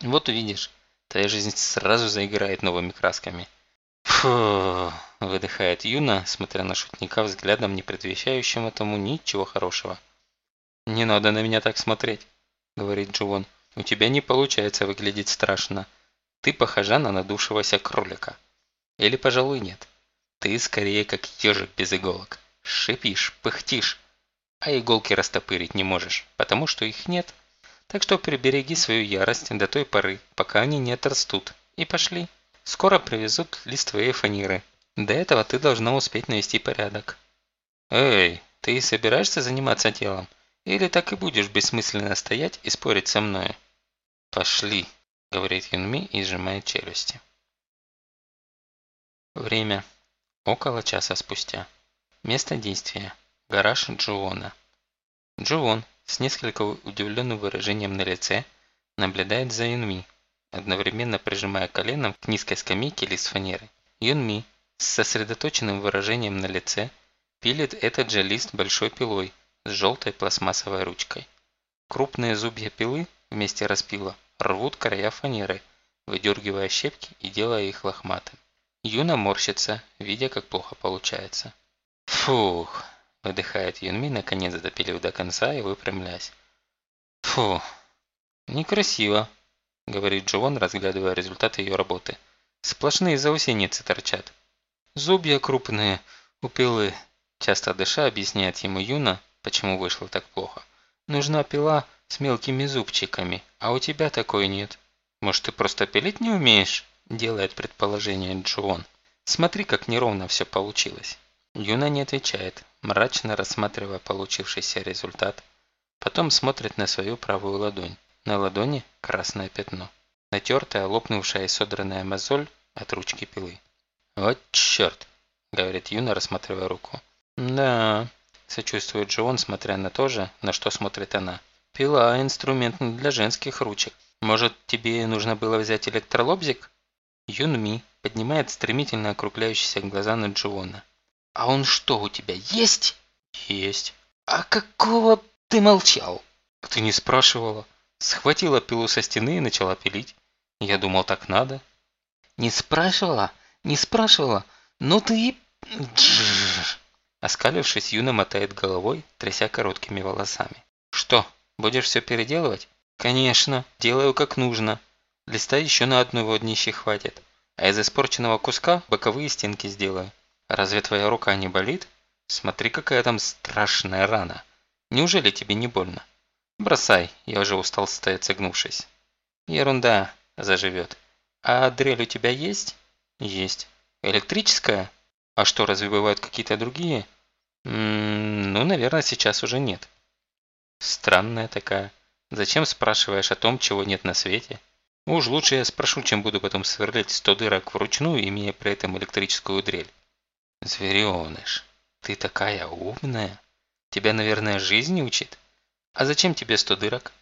Вот увидишь, твоя жизнь сразу заиграет новыми красками. Фу, выдыхает Юна, смотря на шутника взглядом, не предвещающим этому ничего хорошего. «Не надо на меня так смотреть», – говорит Джувон. «У тебя не получается выглядеть страшно. Ты похожа на надувшегося кролика. Или, пожалуй, нет. Ты скорее как ежик без иголок. Шипишь, пыхтишь, а иголки растопырить не можешь, потому что их нет. Так что прибереги свою ярость до той поры, пока они не отрастут. И пошли. Скоро привезут лист твоей фанеры. До этого ты должна успеть навести порядок». «Эй, ты собираешься заниматься делом?» Или так и будешь бессмысленно стоять и спорить со мной?» «Пошли», – говорит Юнми и сжимает челюсти. Время. Около часа спустя. Место действия. Гараж Джуона. Джуон с несколько удивленным выражением на лице наблюдает за Юнми, одновременно прижимая коленом к низкой скамейке лист фанеры. Юнми с сосредоточенным выражением на лице пилит этот же лист большой пилой, с желтой пластмассовой ручкой. Крупные зубья пилы вместе распила рвут края фанеры, выдергивая щепки и делая их лохматым. Юна морщится, видя, как плохо получается. «Фух!» – выдыхает Юнми, наконец допилив до конца и выпрямляясь. «Фу! Некрасиво!» – говорит Джован, разглядывая результаты ее работы. «Сплошные заусеницы торчат. Зубья крупные, у пилы!» Часто дыша объясняет ему Юна, почему вышло так плохо. Нужна пила с мелкими зубчиками, а у тебя такой нет. Может, ты просто пилить не умеешь? Делает предположение Джон. Смотри, как неровно все получилось. Юна не отвечает, мрачно рассматривая получившийся результат. Потом смотрит на свою правую ладонь. На ладони красное пятно. Натертая, лопнувшая и содранная мозоль от ручки пилы. «Вот черт!» – говорит Юна, рассматривая руку. «Да, Сочувствует же он, смотря на то же, на что смотрит она. Пила – инструмент для женских ручек. Может, тебе нужно было взять электролобзик? Юнми поднимает стремительно округляющиеся глаза на Джуона. «А он что, у тебя есть?» «Есть». «А какого ты молчал?» «Ты не спрашивала». Схватила пилу со стены и начала пилить. Я думал, так надо. «Не спрашивала? Не спрашивала? Ну ты...» Оскалившись, Юна мотает головой, тряся короткими волосами. «Что, будешь все переделывать?» «Конечно, делаю как нужно. Листа еще на одну воднище хватит. А из испорченного куска боковые стенки сделаю. Разве твоя рука не болит? Смотри, какая там страшная рана. Неужели тебе не больно? Бросай, я уже устал стоять согнувшись. Ерунда, заживет. А дрель у тебя есть? Есть. Электрическая? А что, разве бывают какие-то другие? М -м, ну, наверное, сейчас уже нет. Странная такая. Зачем спрашиваешь о том, чего нет на свете? Уж лучше я спрошу, чем буду потом сверлить сто дырок вручную, имея при этом электрическую дрель. Звереныш, ты такая умная. Тебя, наверное, жизнь учит? А зачем тебе сто дырок?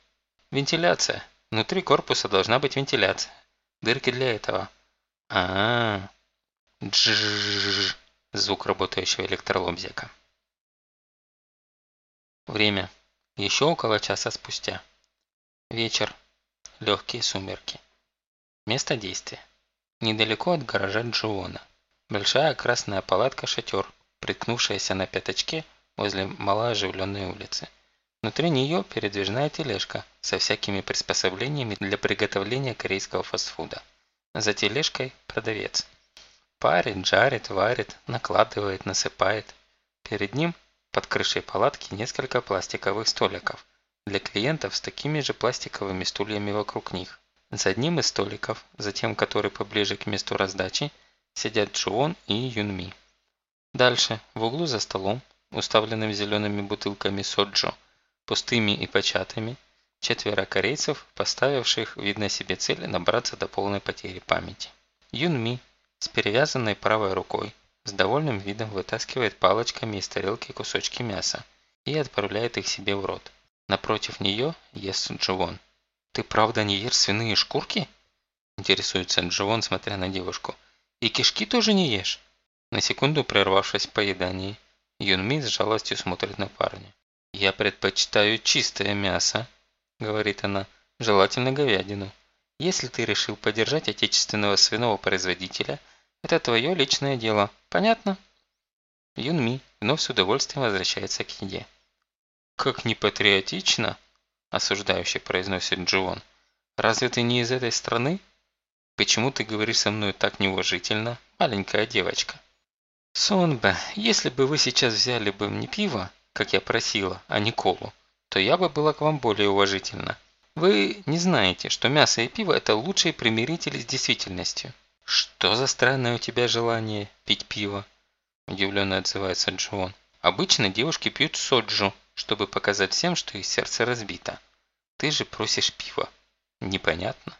Вентиляция. Внутри корпуса должна быть вентиляция. Дырки для этого. А, -а, -а. Звук работающего электролобзика. Время. Еще около часа спустя. Вечер. Легкие сумерки. Место действия. Недалеко от гаража Джуона. Большая красная палатка-шатер, приткнувшаяся на пятачке возле малооживленной улицы. Внутри нее передвижная тележка со всякими приспособлениями для приготовления корейского фастфуда. За тележкой продавец. Парит, жарит, варит, накладывает, насыпает. Перед ним под крышей палатки несколько пластиковых столиков, для клиентов с такими же пластиковыми стульями вокруг них. За одним из столиков, затем который поближе к месту раздачи, сидят Чуон и Юнми. Дальше, в углу за столом, уставленным зелеными бутылками соджо, пустыми и початыми, четверо корейцев, поставивших, видно себе цель, набраться до полной потери памяти. Юнми с перевязанной правой рукой, с довольным видом вытаскивает палочками из тарелки кусочки мяса и отправляет их себе в рот. Напротив нее ест Дживон. «Ты правда не ешь свиные шкурки?» Интересуется Дживон, смотря на девушку. «И кишки тоже не ешь?» На секунду прервавшись в поедании, Юнми с жалостью смотрит на парня. «Я предпочитаю чистое мясо», – говорит она, – «желательно говядину. Если ты решил поддержать отечественного свиного производителя, это твое личное дело. Понятно?» Юнми вновь с удовольствием возвращается к еде. «Как непатриотично!» – осуждающе произносит Джон. «Разве ты не из этой страны? Почему ты говоришь со мной так неуважительно, маленькая девочка?» «Сонбе, если бы вы сейчас взяли бы мне пиво, как я просила, а не колу, то я бы была к вам более уважительна. Вы не знаете, что мясо и пиво – это лучшие примирители с действительностью». «Что за странное у тебя желание пить пиво?» – удивленно отзывается Джон. «Обычно девушки пьют соджу, чтобы показать всем, что их сердце разбито. Ты же просишь пива. Непонятно.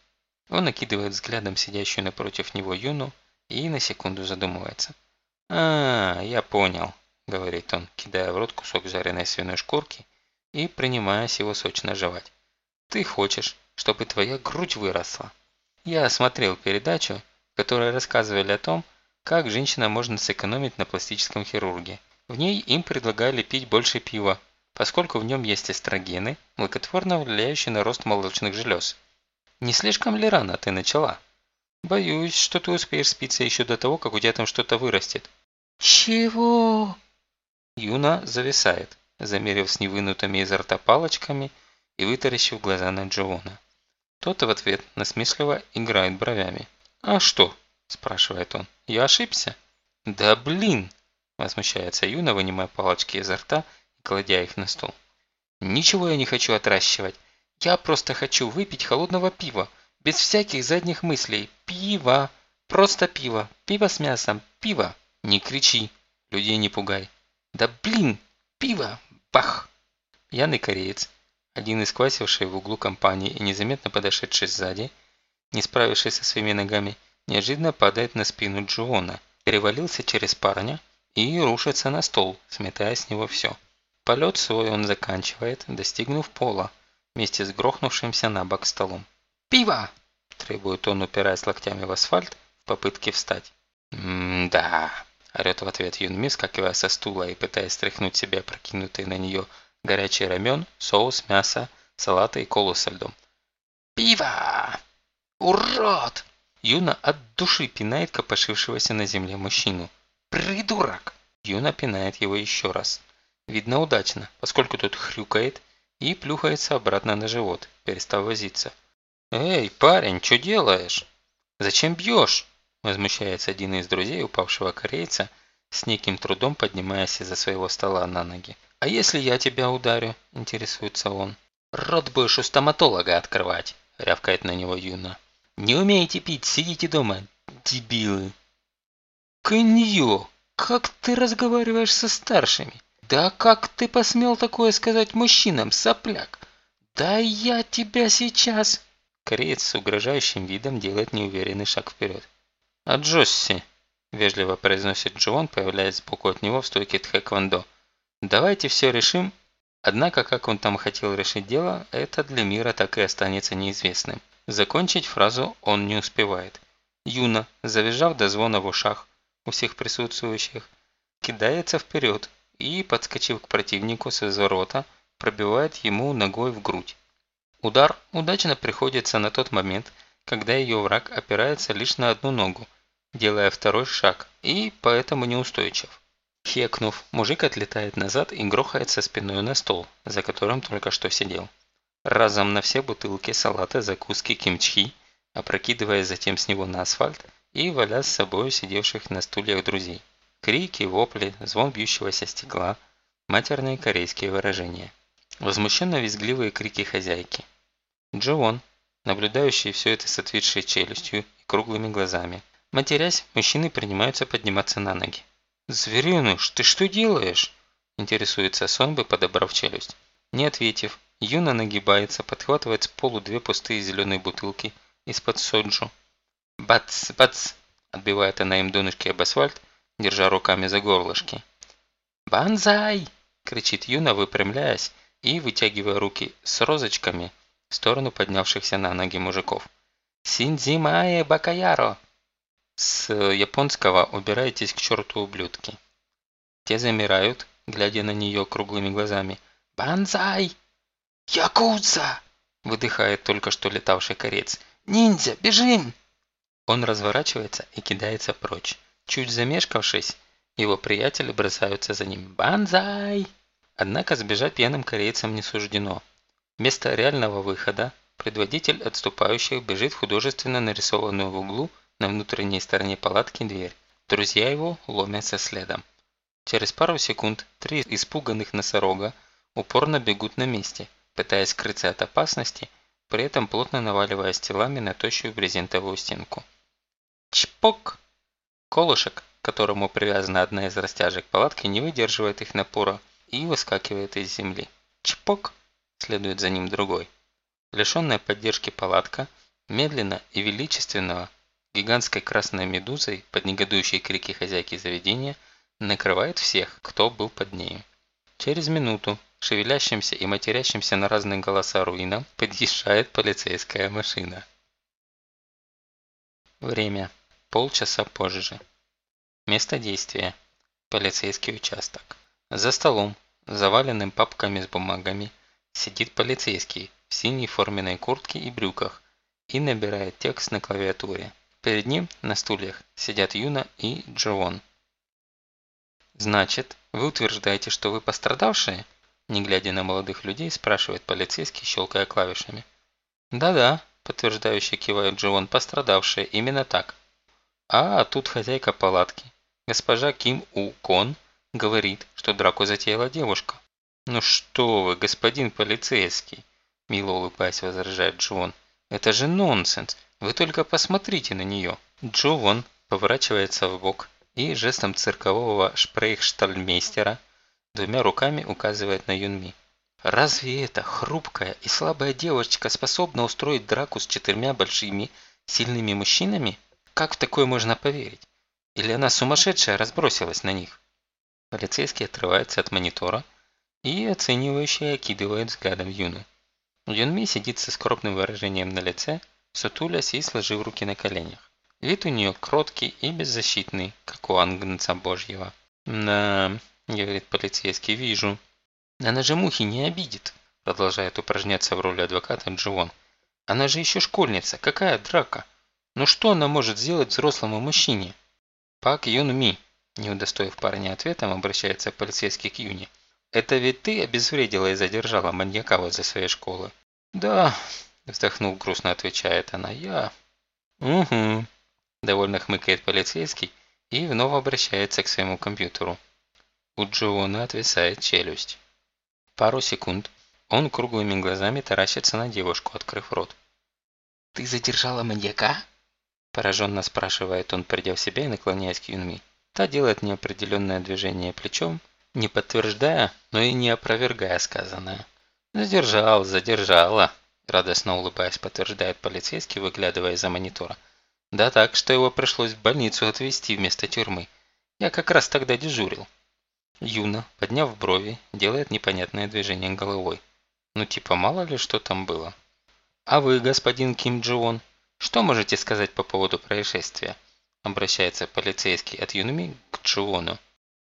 Он накидывает взглядом сидящую напротив него Юну и на секунду задумывается. «А, я понял», – говорит он, кидая в рот кусок жареной свиной шкурки и принимаясь его сочно жевать. «Ты хочешь, чтобы твоя грудь выросла?» Я осмотрел передачу, в которой рассказывали о том, как женщина можно сэкономить на пластическом хирурге. В ней им предлагали пить больше пива, поскольку в нем есть эстрогены, благотворно влияющие на рост молочных желез. Не слишком ли рано ты начала? Боюсь, что ты успеешь спиться еще до того, как у тебя там что-то вырастет. Чего? Юна зависает, замерив с невынутыми изо рта палочками и вытаращив глаза на Джоона. Тот в ответ насмешливо играет бровями. «А что?» – спрашивает он. «Я ошибся?» «Да блин!» – возмущается Юна, вынимая палочки изо рта кладя их на стол. «Ничего я не хочу отращивать. Я просто хочу выпить холодного пива, без всяких задних мыслей. Пиво! Просто пиво! Пиво с мясом! Пиво!» «Не кричи! Людей не пугай!» «Да блин! Пиво! Бах!» Пьяный кореец, один из квасивший в углу компании и незаметно подошедший сзади, не справившись со своими ногами, неожиданно падает на спину Джуона, перевалился через парня и рушится на стол, сметая с него все. Полет свой он заканчивает, достигнув пола, вместе с грохнувшимся на бок столом. «Пиво!» – требует он, упираясь локтями в асфальт в попытке встать. «М-да!» – орет в ответ Юнми, скакивая со стула и пытаясь стряхнуть себе прокинутые на нее горячий рамен, соус, мясо, салаты и колу со льдом. «Пиво! Урод!» Юна от души пинает копошившегося на земле мужчину. «Придурок!» Юна пинает его еще раз. Видно удачно, поскольку тот хрюкает и плюхается обратно на живот, перестав возиться. «Эй, парень, что делаешь? Зачем бьешь?» Возмущается один из друзей упавшего корейца, с неким трудом поднимаясь из-за своего стола на ноги. «А если я тебя ударю?» – интересуется он. «Рот будешь у стоматолога открывать!» – рявкает на него Юна. «Не умеете пить, сидите дома, дебилы!» «Коньё! Как ты разговариваешь со старшими? Да как ты посмел такое сказать мужчинам, сопляк? Да я тебя сейчас...» Кореец с угрожающим видом делает неуверенный шаг вперед. «А Джосси!» – вежливо произносит Джон, появляясь сбоку от него в стойке тхэквондо. «Давайте все решим». Однако, как он там хотел решить дело, это для мира так и останется неизвестным. Закончить фразу он не успевает. Юна, завизжав до звона в ушах у всех присутствующих, кидается вперед и, подскочив к противнику с изворота, пробивает ему ногой в грудь. Удар удачно приходится на тот момент, когда ее враг опирается лишь на одну ногу, делая второй шаг, и поэтому неустойчив. Хекнув, мужик отлетает назад и грохается спиной на стол, за которым только что сидел. Разом на все бутылки салата, закуски, кимчхи, опрокидывая затем с него на асфальт и валя с собой сидевших на стульях друзей. Крики, вопли, звон бьющегося стекла, матерные корейские выражения. Возмущенно-визгливые крики хозяйки. Джоон, наблюдающий все это с отвисшей челюстью и круглыми глазами. Матерясь, мужчины принимаются подниматься на ноги. «Звереныш, ты что делаешь?» – интересуется Сонбы, подобрав челюсть. Не ответив, Юна нагибается, подхватывает с полу две пустые зеленые бутылки из-под соджу. «Бац, бац!» – отбивает она им донышки об асфальт, держа руками за горлышки. «Банзай!» – кричит Юна, выпрямляясь и вытягивая руки с розочками – в сторону поднявшихся на ноги мужиков. «Синдзимае бакаяро!» С японского «убирайтесь к черту, ублюдки». Те замирают, глядя на нее круглыми глазами. «Банзай!» «Якудза!» выдыхает только что летавший корец. «Ниндзя, бежим!» Он разворачивается и кидается прочь. Чуть замешкавшись, его приятели бросаются за ним. «Банзай!» Однако сбежать пьяным корейцам не суждено. Вместо реального выхода предводитель отступающих бежит в художественно нарисованную в углу на внутренней стороне палатки дверь. Друзья его ломятся следом. Через пару секунд три испуганных носорога упорно бегут на месте, пытаясь скрыться от опасности, при этом плотно наваливаясь телами на тощую брезентовую стенку. Чпок! Колышек, к которому привязана одна из растяжек палатки, не выдерживает их напора и выскакивает из земли. Чпок! следует за ним другой. Лишенная поддержки палатка, медленно и величественного, гигантской красной медузой под негодующие крики хозяйки заведения, накрывает всех, кто был под нею. Через минуту, шевелящимся и матерящимся на разные голоса руинам, подъезжает полицейская машина. Время. Полчаса позже. Место действия. Полицейский участок. За столом, заваленным папками с бумагами, Сидит полицейский в синей форменной куртке и брюках и набирает текст на клавиатуре. Перед ним на стульях сидят Юна и Джоон. «Значит, вы утверждаете, что вы пострадавшие?» Не глядя на молодых людей, спрашивает полицейский, щелкая клавишами. «Да-да», подтверждающе кивает Джоон, пострадавшие, именно так. А тут хозяйка палатки, госпожа Ким У Кон, говорит, что драку затеяла девушка. «Ну что вы, господин полицейский!» Мило улыбаясь, возражает Джон. «Это же нонсенс! Вы только посмотрите на нее!» Джон поворачивается в бок и жестом циркового шпрейхштальмейстера двумя руками указывает на Юнми. «Разве эта хрупкая и слабая девочка способна устроить драку с четырьмя большими, сильными мужчинами? Как в такое можно поверить? Или она сумасшедшая разбросилась на них?» Полицейский отрывается от монитора и оценивающе окидывает взглядом Юну. Юнми сидит со скромным выражением на лице, сутулясь и сложив руки на коленях. Вид у нее кроткий и беззащитный, как у ангнца божьего. «Да», – говорит полицейский, – «вижу». «Она же мухи не обидит», – продолжает упражняться в роли адвоката Дживон. «Она же еще школьница, какая драка? Ну что она может сделать взрослому мужчине?» «Пак Юн Ми», – не удостоив парня ответом, обращается полицейский к Юне. «Это ведь ты обезвредила и задержала маньяка возле своей школы?» «Да», – вздохнув грустно, отвечает она, – «я». «Угу», – довольно хмыкает полицейский и вновь обращается к своему компьютеру. У Джоуна отвисает челюсть. Пару секунд он круглыми глазами таращится на девушку, открыв рот. «Ты задержала маньяка?» Пораженно спрашивает он, придя в себя и наклоняясь к Юнми. Та делает неопределенное движение плечом, не подтверждая, но и не опровергая сказанное. «Задержал, задержала», – радостно улыбаясь, подтверждает полицейский, выглядывая из-за монитора. «Да так, что его пришлось в больницу отвезти вместо тюрьмы. Я как раз тогда дежурил». Юна, подняв брови, делает непонятное движение головой. Ну типа мало ли что там было. «А вы, господин Ким Джион, что можете сказать по поводу происшествия?» Обращается полицейский от Юнми к Джиону.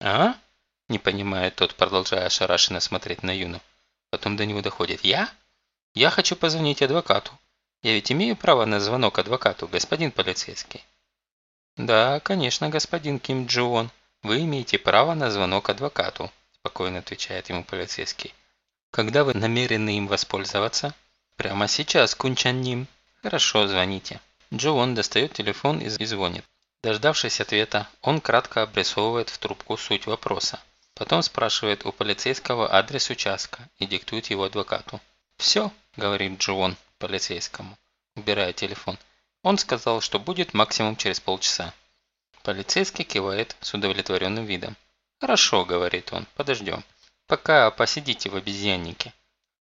«А?» – не понимает тот, продолжая ошарашенно смотреть на Юну. Потом до него доходит. «Я? Я хочу позвонить адвокату. Я ведь имею право на звонок адвокату, господин полицейский?» «Да, конечно, господин Ким Джион», «Вы имеете право на звонок адвокату», – спокойно отвечает ему полицейский. «Когда вы намерены им воспользоваться?» «Прямо сейчас, Кунчанним». «Хорошо, звоните». Джоон достает телефон и звонит. Дождавшись ответа, он кратко обрисовывает в трубку суть вопроса. Потом спрашивает у полицейского адрес участка и диктует его адвокату. «Все», – говорит Джоон полицейскому, убирая телефон. Он сказал, что будет максимум через полчаса. Полицейский кивает с удовлетворенным видом. «Хорошо», – говорит он, – «подождем. Пока посидите в обезьяннике.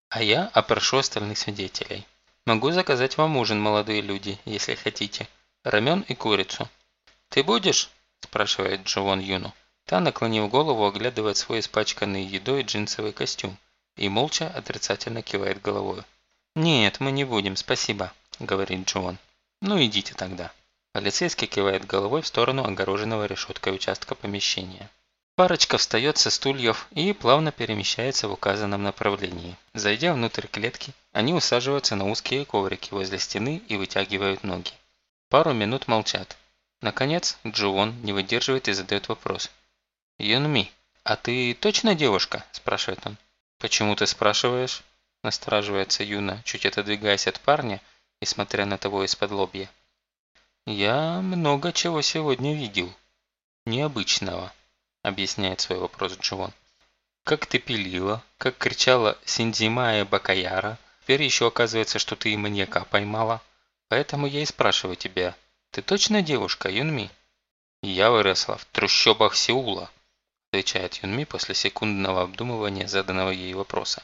А я опрошу остальных свидетелей. Могу заказать вам ужин, молодые люди, если хотите. Рамен и курицу». «Ты будешь?» – спрашивает Джовон Юну. Та, наклонив голову, оглядывает свой испачканный едой джинсовый костюм и молча отрицательно кивает головой. «Нет, мы не будем, спасибо», – говорит Джон. «Ну идите тогда». Полицейский кивает головой в сторону огороженного решеткой участка помещения. Парочка встает со стульев и плавно перемещается в указанном направлении. Зайдя внутрь клетки, они усаживаются на узкие коврики возле стены и вытягивают ноги. Пару минут молчат. Наконец, Джуон не выдерживает и задает вопрос. «Юнми, а ты точно девушка?» – спрашивает он. «Почему ты спрашиваешь?» – настораживается Юна, чуть отодвигаясь от парня и смотря на того из-под лобья. «Я много чего сегодня видел. Необычного», – объясняет свой вопрос Дживон. «Как ты пилила, как кричала Синдзимая Бакаяра. Теперь еще оказывается, что ты и маньяка поймала. Поэтому я и спрашиваю тебя, ты точно девушка, Юнми?» «Я выросла в трущобах Сеула», – отвечает Юнми после секундного обдумывания заданного ей вопроса.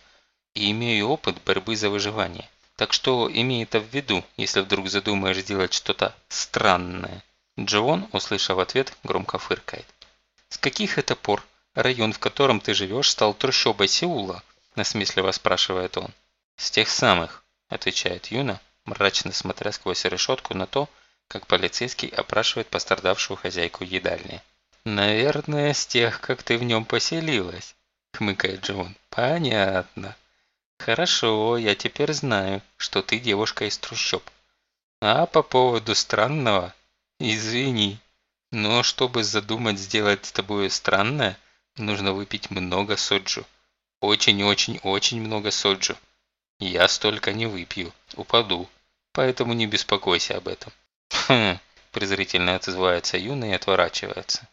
«И имею опыт борьбы за выживание. Так что имей это в виду, если вдруг задумаешь сделать что-то странное. Джон, услышав ответ, громко фыркает. С каких это пор район, в котором ты живешь, стал трущобой Сеула? Насмешливо спрашивает он. С тех самых, отвечает Юна, мрачно смотря сквозь решетку на то, как полицейский опрашивает пострадавшую хозяйку едальни. «Наверное, с тех, как ты в нем поселилась», – хмыкает Джон. «Понятно. Хорошо, я теперь знаю, что ты девушка из трущоб. А по поводу странного, извини, но чтобы задумать сделать с тобой странное, нужно выпить много соджу. Очень-очень-очень много соджу. Я столько не выпью, упаду, поэтому не беспокойся об этом. Хм, презрительно отзывается Юна и отворачивается.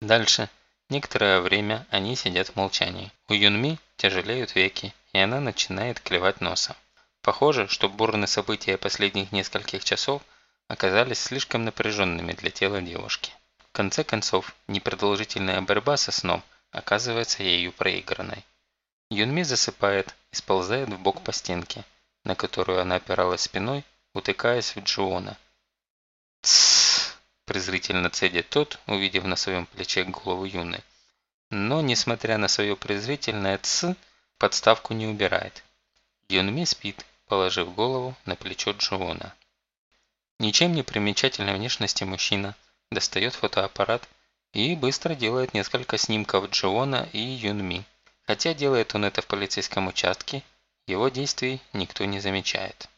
Дальше Некоторое время они сидят в молчании. У Юнми тяжелеют веки, и она начинает клевать носом. Похоже, что бурные события последних нескольких часов оказались слишком напряженными для тела девушки. В конце концов, непродолжительная борьба со сном оказывается ею проигранной. Юнми засыпает и сползает в бок по стенке, на которую она опиралась спиной, утыкаясь в Джуона. «Тссс!» презрительно цедит тот, увидев на своем плече голову Юны. Но, несмотря на свое презрительное «ц», подставку не убирает. Юнми спит, положив голову на плечо Джоона. Ничем не примечательной внешности мужчина достает фотоаппарат и быстро делает несколько снимков Джоона и Юнми. Хотя делает он это в полицейском участке, его действий никто не замечает.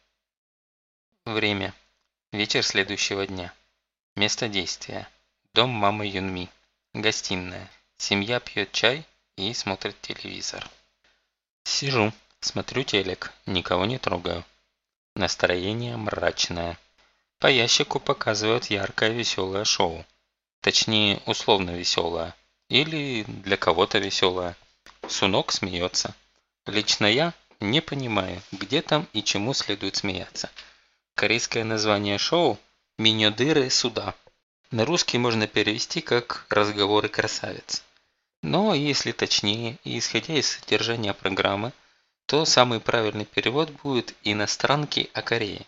Время. Вечер следующего дня. Место действия. Дом мамы Юнми. Гостиная. Семья пьет чай и смотрит телевизор. Сижу, смотрю телек, никого не трогаю. Настроение мрачное. По ящику показывают яркое веселое шоу. Точнее, условно веселое. Или для кого-то веселое. Сунок смеется. Лично я не понимаю, где там и чему следует смеяться. Корейское название шоу – «Миньодыры суда». На русский можно перевести как «Разговоры красавиц». Но если точнее и исходя из содержания программы, то самый правильный перевод будет «Иностранки о Корее».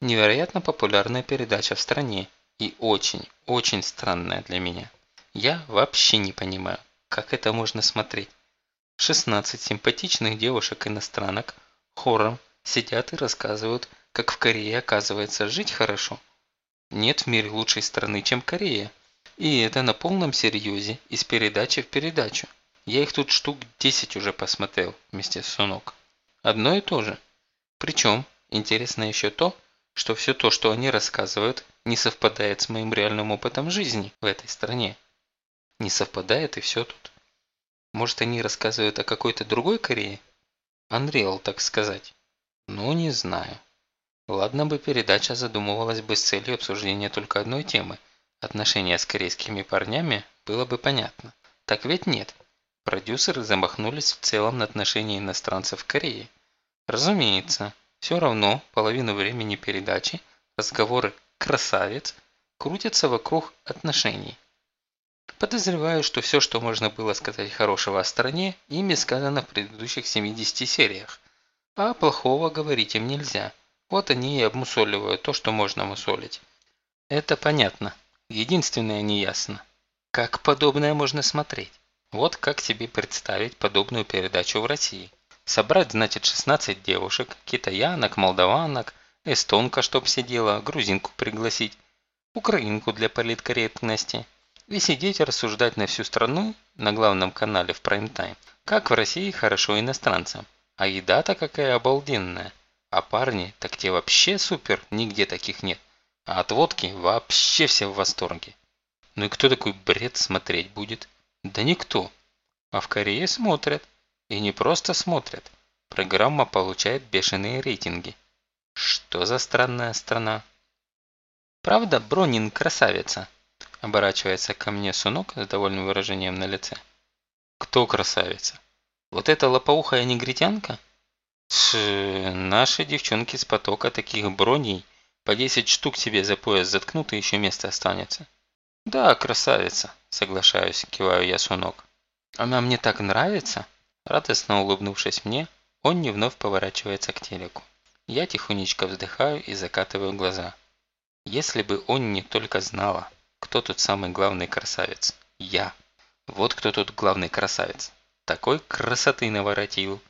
Невероятно популярная передача в стране и очень, очень странная для меня. Я вообще не понимаю, как это можно смотреть. 16 симпатичных девушек-иностранок хором сидят и рассказывают, как в Корее оказывается жить хорошо. Нет в мире лучшей страны, чем Корея. И это на полном серьезе, из передачи в передачу. Я их тут штук 10 уже посмотрел вместе с Сунок. Одно и то же. Причем, интересно еще то, что все то, что они рассказывают, не совпадает с моим реальным опытом жизни в этой стране. Не совпадает и все тут. Может, они рассказывают о какой-то другой Корее? Unreal, так сказать. Ну, не знаю. Ладно бы передача задумывалась бы с целью обсуждения только одной темы. Отношения с корейскими парнями было бы понятно. Так ведь нет. Продюсеры замахнулись в целом на отношения иностранцев в Корее. Разумеется, все равно половину времени передачи разговоры «красавец» крутятся вокруг отношений. Подозреваю, что все, что можно было сказать хорошего о стране, ими сказано в предыдущих 70 сериях. А плохого говорить им нельзя. Вот они и обмусоливают то, что можно мусолить. Это понятно. Единственное неясно. Как подобное можно смотреть? Вот как себе представить подобную передачу в России? Собрать, значит, 16 девушек, китаянок, молдаванок, эстонка, чтоб сидела, грузинку пригласить, украинку для политкорректности. И сидеть рассуждать на всю страну на главном канале в прайм-тайм, как в России хорошо иностранцам. А еда-то какая обалденная. А парни, так те вообще супер, нигде таких нет. А от водки вообще все в восторге. Ну и кто такой бред смотреть будет? Да никто. А в Корее смотрят. И не просто смотрят. Программа получает бешеные рейтинги. Что за странная страна? Правда, Бронин красавица? Оборачивается ко мне Сунок с довольным выражением на лице. Кто красавица? Вот эта лопоухая негритянка? Ш, наши девчонки с потока таких броней по 10 штук себе за пояс заткнут и еще место останется. Да, красавица, соглашаюсь, киваю я Сунок. Она мне так нравится. Радостно улыбнувшись мне, он не вновь поворачивается к телеку. Я тихонечко вздыхаю и закатываю глаза. Если бы он не только знала, кто тут самый главный красавец. Я. Вот кто тут главный красавец. Такой красоты наворотил.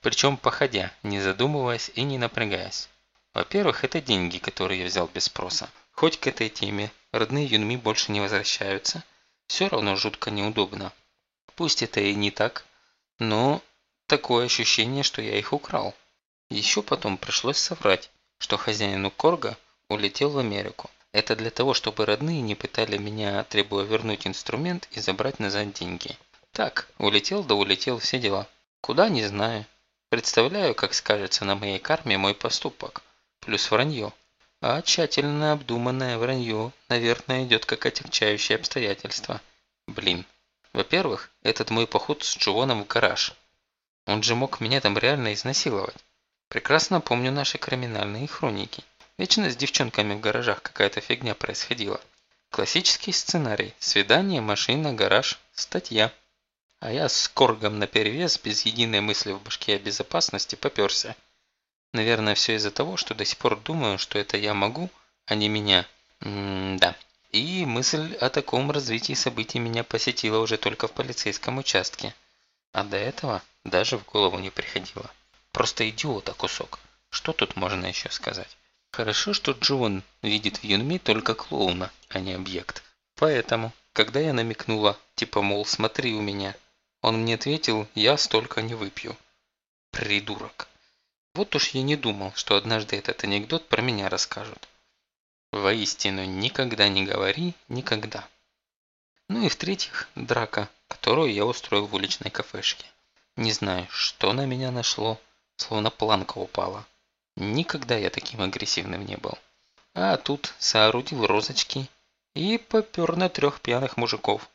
Причем походя, не задумываясь и не напрягаясь. Во-первых, это деньги, которые я взял без спроса. Хоть к этой теме родные Юнми больше не возвращаются, все равно жутко неудобно. Пусть это и не так, но такое ощущение, что я их украл. Еще потом пришлось соврать, что хозяину Корга улетел в Америку. Это для того, чтобы родные не пытали меня, требуя вернуть инструмент и забрать назад деньги. Так, улетел да улетел, все дела. Куда, не знаю. Представляю, как скажется на моей карме мой поступок. Плюс вранье. А тщательно обдуманное вранье, наверное, идет как отягчающее обстоятельство. Блин. Во-первых, этот мой поход с Джуоном в гараж. Он же мог меня там реально изнасиловать. Прекрасно помню наши криминальные хроники. Вечно с девчонками в гаражах какая-то фигня происходила. Классический сценарий. Свидание, машина, гараж, статья. А я с коргом наперевес, без единой мысли в башке о безопасности, поперся. Наверное, все из-за того, что до сих пор думаю, что это я могу, а не меня. М-да. И мысль о таком развитии событий меня посетила уже только в полицейском участке. А до этого даже в голову не приходило. Просто идиота кусок. Что тут можно еще сказать? Хорошо, что Джон видит в Юнми только клоуна, а не объект. Поэтому, когда я намекнула, типа, мол, смотри у меня, он мне ответил, я столько не выпью. Придурок. Вот уж я не думал, что однажды этот анекдот про меня расскажут. Воистину, никогда не говори никогда. Ну и в-третьих, драка, которую я устроил в уличной кафешке. Не знаю, что на меня нашло, словно планка упала. Никогда я таким агрессивным не был. А тут соорудил розочки и попер на трех пьяных мужиков.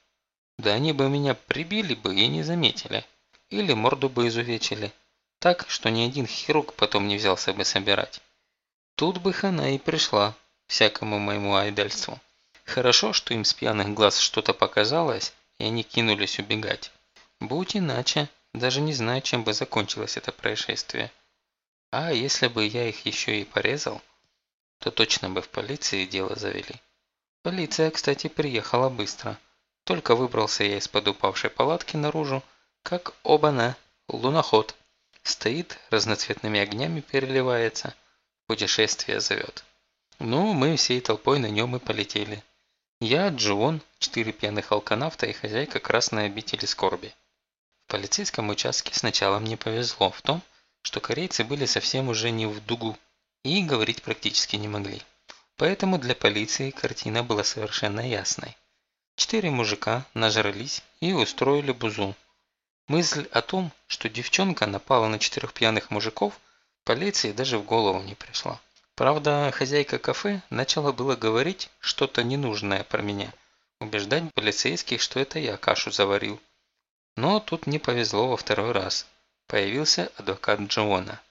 Да они бы меня прибили бы и не заметили. Или морду бы изувечили. Так, что ни один хирург потом не взялся бы собирать. Тут бы хана и пришла, всякому моему айдальству. Хорошо, что им с пьяных глаз что-то показалось, и они кинулись убегать. Будь иначе, даже не знаю, чем бы закончилось это происшествие. А если бы я их еще и порезал, то точно бы в полиции дело завели. Полиция, кстати, приехала быстро. Только выбрался я из-под упавшей палатки наружу, как оба-на, луноход. Стоит, разноцветными огнями переливается, путешествие зовет. Ну, мы всей толпой на нем и полетели. Я, Джон, четыре пьяных алканавта и хозяйка красной обители скорби. В полицейском участке сначала мне повезло в том, что корейцы были совсем уже не в дугу и говорить практически не могли. Поэтому для полиции картина была совершенно ясной. Четыре мужика нажрались и устроили бузу. Мысль о том, что девчонка напала на четырех пьяных мужиков, полиции даже в голову не пришла. Правда, хозяйка кафе начала было говорить что-то ненужное про меня, убеждать полицейских, что это я кашу заварил. Но тут не повезло во второй раз появился адвокат Джоона.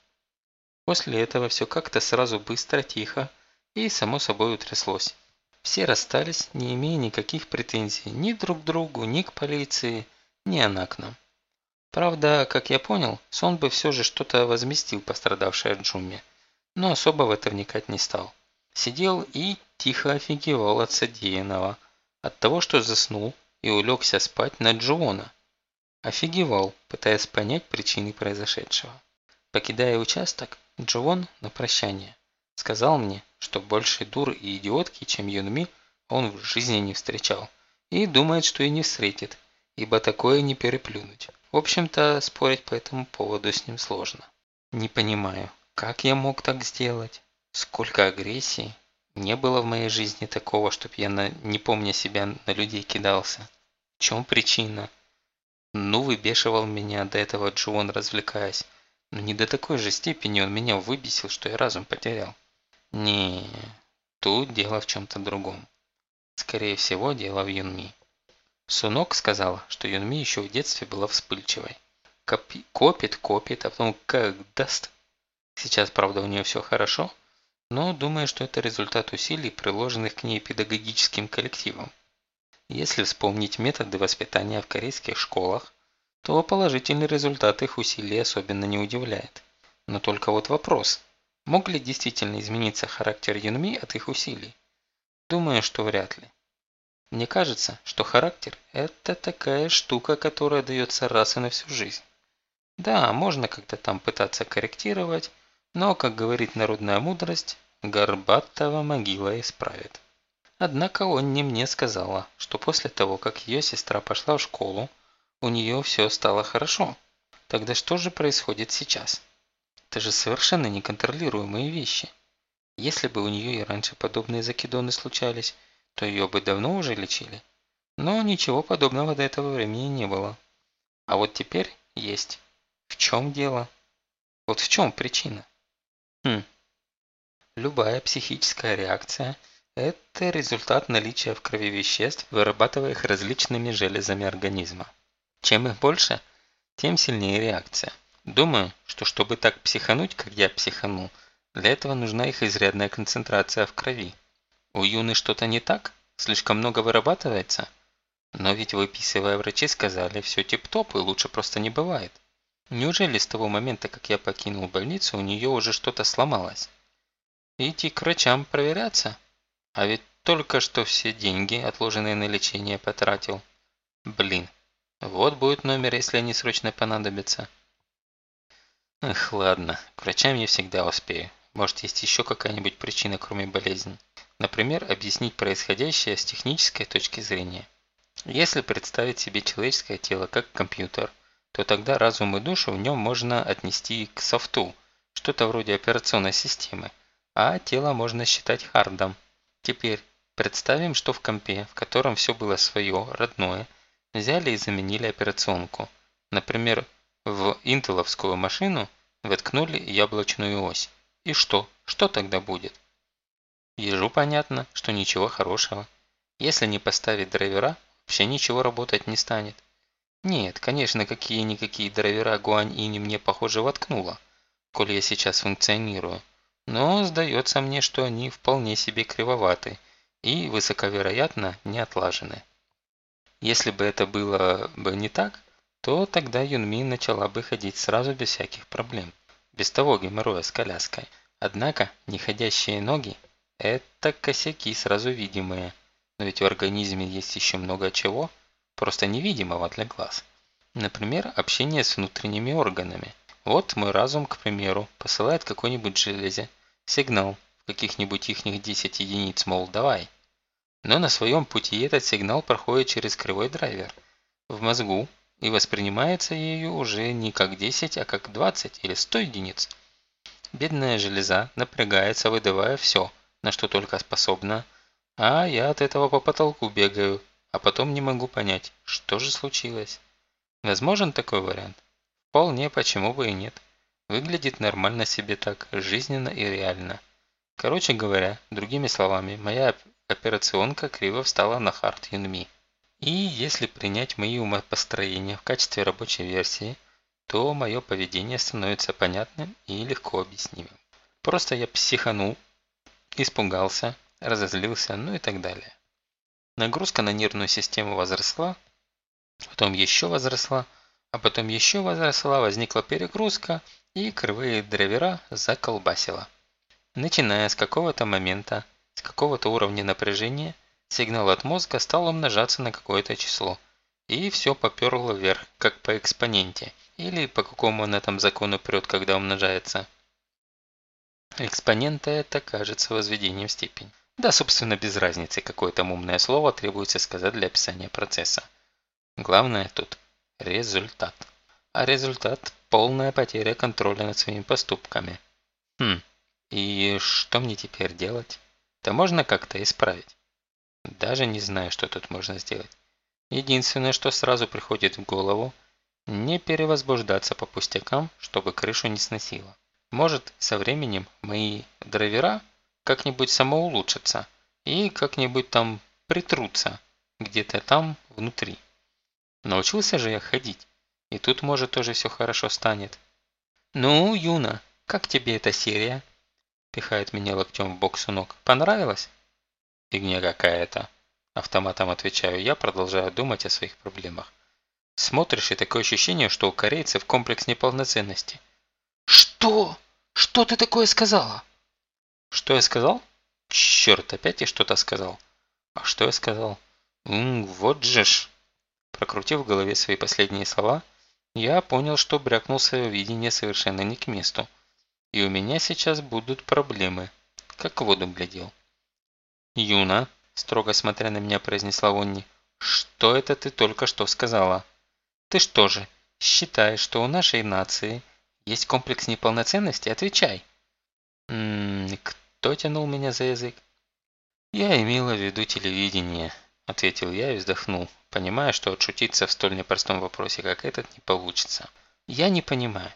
После этого все как-то сразу быстро, тихо и само собой утряслось. Все расстались, не имея никаких претензий ни друг к другу, ни к полиции, ни она к нам. Правда, как я понял, сон бы все же что-то возместил пострадавшей Джуми, но особо в это вникать не стал. Сидел и тихо офигевал от содеянного, от того, что заснул и улегся спать на Джуона, Офигевал, пытаясь понять причины произошедшего. Покидая участок, Джоон на прощание сказал мне, что больше дур и идиотки, чем Юнми, он в жизни не встречал. И думает, что и не встретит, ибо такое не переплюнуть. В общем-то, спорить по этому поводу с ним сложно. Не понимаю, как я мог так сделать? Сколько агрессии? Не было в моей жизни такого, чтоб я, на, не помня себя, на людей кидался. В чем причина? Ну, выбешивал меня до этого Джон, развлекаясь. Но не до такой же степени он меня выбесил, что я разум потерял. Не, тут дело в чем-то другом. Скорее всего, дело в Юнми. Сунок сказала, что Юнми еще в детстве была вспыльчивой. Копи, копит, копит, а потом как даст. Сейчас, правда, у нее все хорошо, но думаю, что это результат усилий, приложенных к ней педагогическим коллективом. Если вспомнить методы воспитания в корейских школах, то положительный результат их усилий особенно не удивляет. Но только вот вопрос, мог ли действительно измениться характер Юнми от их усилий? Думаю, что вряд ли. Мне кажется, что характер – это такая штука, которая дается раз и на всю жизнь. Да, можно как-то там пытаться корректировать, но, как говорит народная мудрость, горбатого могила исправит. Однако он не мне сказала, что после того, как ее сестра пошла в школу, у нее все стало хорошо. Тогда что же происходит сейчас? Это же совершенно неконтролируемые вещи. Если бы у нее и раньше подобные закидоны случались, то ее бы давно уже лечили. Но ничего подобного до этого времени не было. А вот теперь есть. В чем дело? Вот в чем причина? Хм. Любая психическая реакция – это результат наличия в крови веществ, вырабатываемых различными железами организма. Чем их больше, тем сильнее реакция. Думаю, что чтобы так психануть, как я психанул, для этого нужна их изрядная концентрация в крови. У Юны что-то не так? Слишком много вырабатывается? Но ведь выписывая врачи сказали, все тип-топ и лучше просто не бывает. Неужели с того момента, как я покинул больницу, у нее уже что-то сломалось? Идти к врачам проверяться? А ведь только что все деньги, отложенные на лечение, потратил. Блин, вот будет номер, если они срочно понадобятся. Эх, ладно, к врачам я всегда успею. Может, есть еще какая-нибудь причина, кроме болезни. Например, объяснить происходящее с технической точки зрения. Если представить себе человеческое тело как компьютер, то тогда разум и душу в нем можно отнести к софту, что-то вроде операционной системы, а тело можно считать хардом. Теперь представим, что в компе, в котором все было свое, родное, взяли и заменили операционку. Например, в интеловскую машину воткнули яблочную ось. И что? Что тогда будет? Ежу понятно, что ничего хорошего. Если не поставить драйвера, вообще ничего работать не станет. Нет, конечно, какие-никакие драйвера Гуань-Ини мне, похоже, воткнула, коль я сейчас функционирую. Но сдается мне, что они вполне себе кривоваты и, высоковероятно, не отлажены. Если бы это было бы не так, то тогда Юнми начала бы ходить сразу без всяких проблем, без того геморроя с коляской. Однако неходящие ноги – это косяки сразу видимые, но ведь в организме есть еще много чего, просто невидимого для глаз. Например, общение с внутренними органами. Вот мой разум, к примеру, посылает какой-нибудь железе сигнал в каких-нибудь ихних 10 единиц, мол, давай. Но на своем пути этот сигнал проходит через кривой драйвер. В мозгу и воспринимается ею уже не как 10, а как 20 или 100 единиц. Бедная железа напрягается, выдавая все, на что только способна, а я от этого по потолку бегаю, а потом не могу понять, что же случилось. Возможен такой вариант? Вполне, почему бы и нет. Выглядит нормально себе так, жизненно и реально. Короче говоря, другими словами, моя операционка криво встала на хард Юнми. И если принять мои умопостроения в качестве рабочей версии, то мое поведение становится понятным и легко объяснимым. Просто я психанул, испугался, разозлился, ну и так далее. Нагрузка на нервную систему возросла, потом еще возросла, а потом еще возросла, возникла перегрузка и кривые драйвера заколбасила. Начиная с какого-то момента, с какого-то уровня напряжения – Сигнал от мозга стал умножаться на какое-то число. И все поперло вверх, как по экспоненте. Или по какому она там закону прет, когда умножается. Экспонента это кажется возведением в степень. Да, собственно, без разницы, какое там умное слово требуется сказать для описания процесса. Главное тут – результат. А результат – полная потеря контроля над своими поступками. Хм, и что мне теперь делать? Это можно как-то исправить. Даже не знаю, что тут можно сделать. Единственное, что сразу приходит в голову, не перевозбуждаться по пустякам, чтобы крышу не сносило. Может, со временем мои драйвера как-нибудь самоулучшатся и как-нибудь там притрутся, где-то там внутри. Научился же я ходить, и тут, может, тоже все хорошо станет. «Ну, Юна, как тебе эта серия?» Пихает меня локтем в бок сунок. «Понравилось?» Фигня какая-то. Автоматом отвечаю я, продолжаю думать о своих проблемах. Смотришь, и такое ощущение, что у корейцев комплекс неполноценности. Что? Что ты такое сказала? Что я сказал? Черт, опять я что-то сказал. А что я сказал? М, вот же ж. Прокрутив в голове свои последние слова, я понял, что брякнул свое видение совершенно не к месту. И у меня сейчас будут проблемы. Как воду глядел. «Юна», – строго смотря на меня произнесла Вонни, – «что это ты только что сказала? Ты что же, считаешь, что у нашей нации есть комплекс неполноценности? Отвечай!» «Ммм, кто тянул меня за язык?» «Я имела в виду телевидение», – ответил я и вздохнул, понимая, что отшутиться в столь непростом вопросе, как этот, не получится. «Я не понимаю,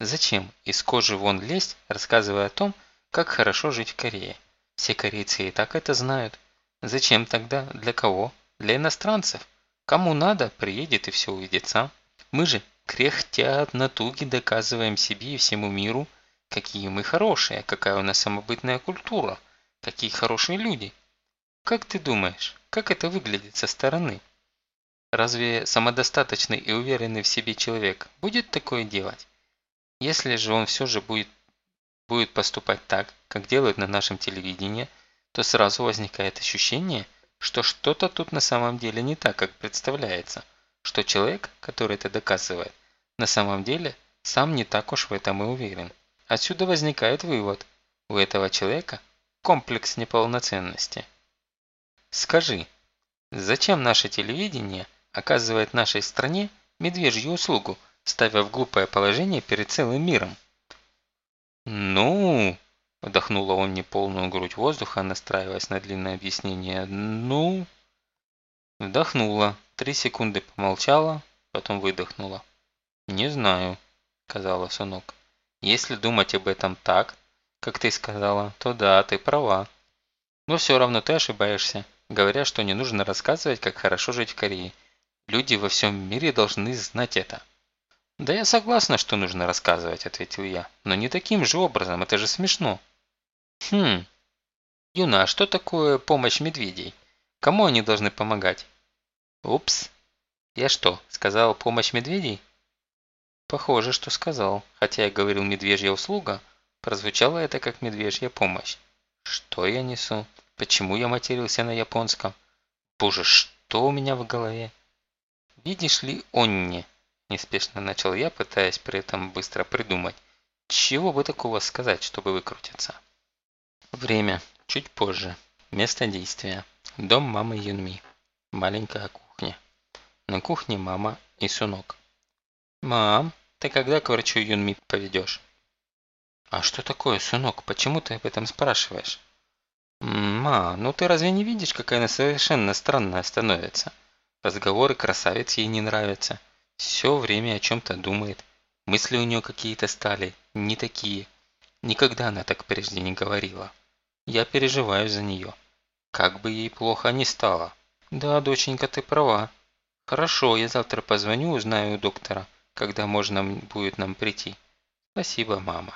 зачем из кожи вон лезть, рассказывая о том, как хорошо жить в Корее? Все корейцы и так это знают. Зачем тогда? Для кого? Для иностранцев. Кому надо, приедет и все увидит сам. Мы же, кряхтя от натуги, доказываем себе и всему миру, какие мы хорошие, какая у нас самобытная культура, какие хорошие люди. Как ты думаешь, как это выглядит со стороны? Разве самодостаточный и уверенный в себе человек будет такое делать? Если же он все же будет будет поступать так, как делают на нашем телевидении, то сразу возникает ощущение, что что-то тут на самом деле не так, как представляется, что человек, который это доказывает, на самом деле Сам не так уж в этом и уверен. Отсюда возникает вывод. У этого человека комплекс неполноценности. Скажи, зачем наше телевидение оказывает нашей стране медвежью услугу, ставя в глупое положение перед целым миром? «Ну...» – вдохнула он неполную грудь воздуха, настраиваясь на длинное объяснение. «Ну...» Вдохнула, три секунды помолчала, потом выдохнула. «Не знаю», – сказала Сунок. «Если думать об этом так, как ты сказала, то да, ты права. Но все равно ты ошибаешься, говоря, что не нужно рассказывать, как хорошо жить в Корее. Люди во всем мире должны знать это». «Да я согласна, что нужно рассказывать», – ответил я. «Но не таким же образом, это же смешно». «Хм. Юна, а что такое помощь медведей? Кому они должны помогать?» «Упс. Я что, сказал помощь медведей?» Похоже, что сказал, хотя я говорил медвежья услуга, прозвучало это как медвежья помощь. Что я несу? Почему я матерился на японском? Боже, что у меня в голове? Видишь ли, Онни, неспешно начал я, пытаясь при этом быстро придумать, чего бы такого сказать, чтобы выкрутиться. Время. Чуть позже. Место действия. Дом мамы Юнми. Маленькая кухня. На кухне мама и Сунок. «Мам, ты когда к врачу Юнми поведешь?» «А что такое, сынок? Почему ты об этом спрашиваешь?» «Ма, ну ты разве не видишь, какая она совершенно странная становится? Разговоры красавиц ей не нравятся. Все время о чем-то думает. Мысли у нее какие-то стали, не такие. Никогда она так прежде не говорила. Я переживаю за нее. Как бы ей плохо не стало. Да, доченька, ты права. Хорошо, я завтра позвоню, узнаю у доктора, когда можно будет нам прийти. Спасибо, мама.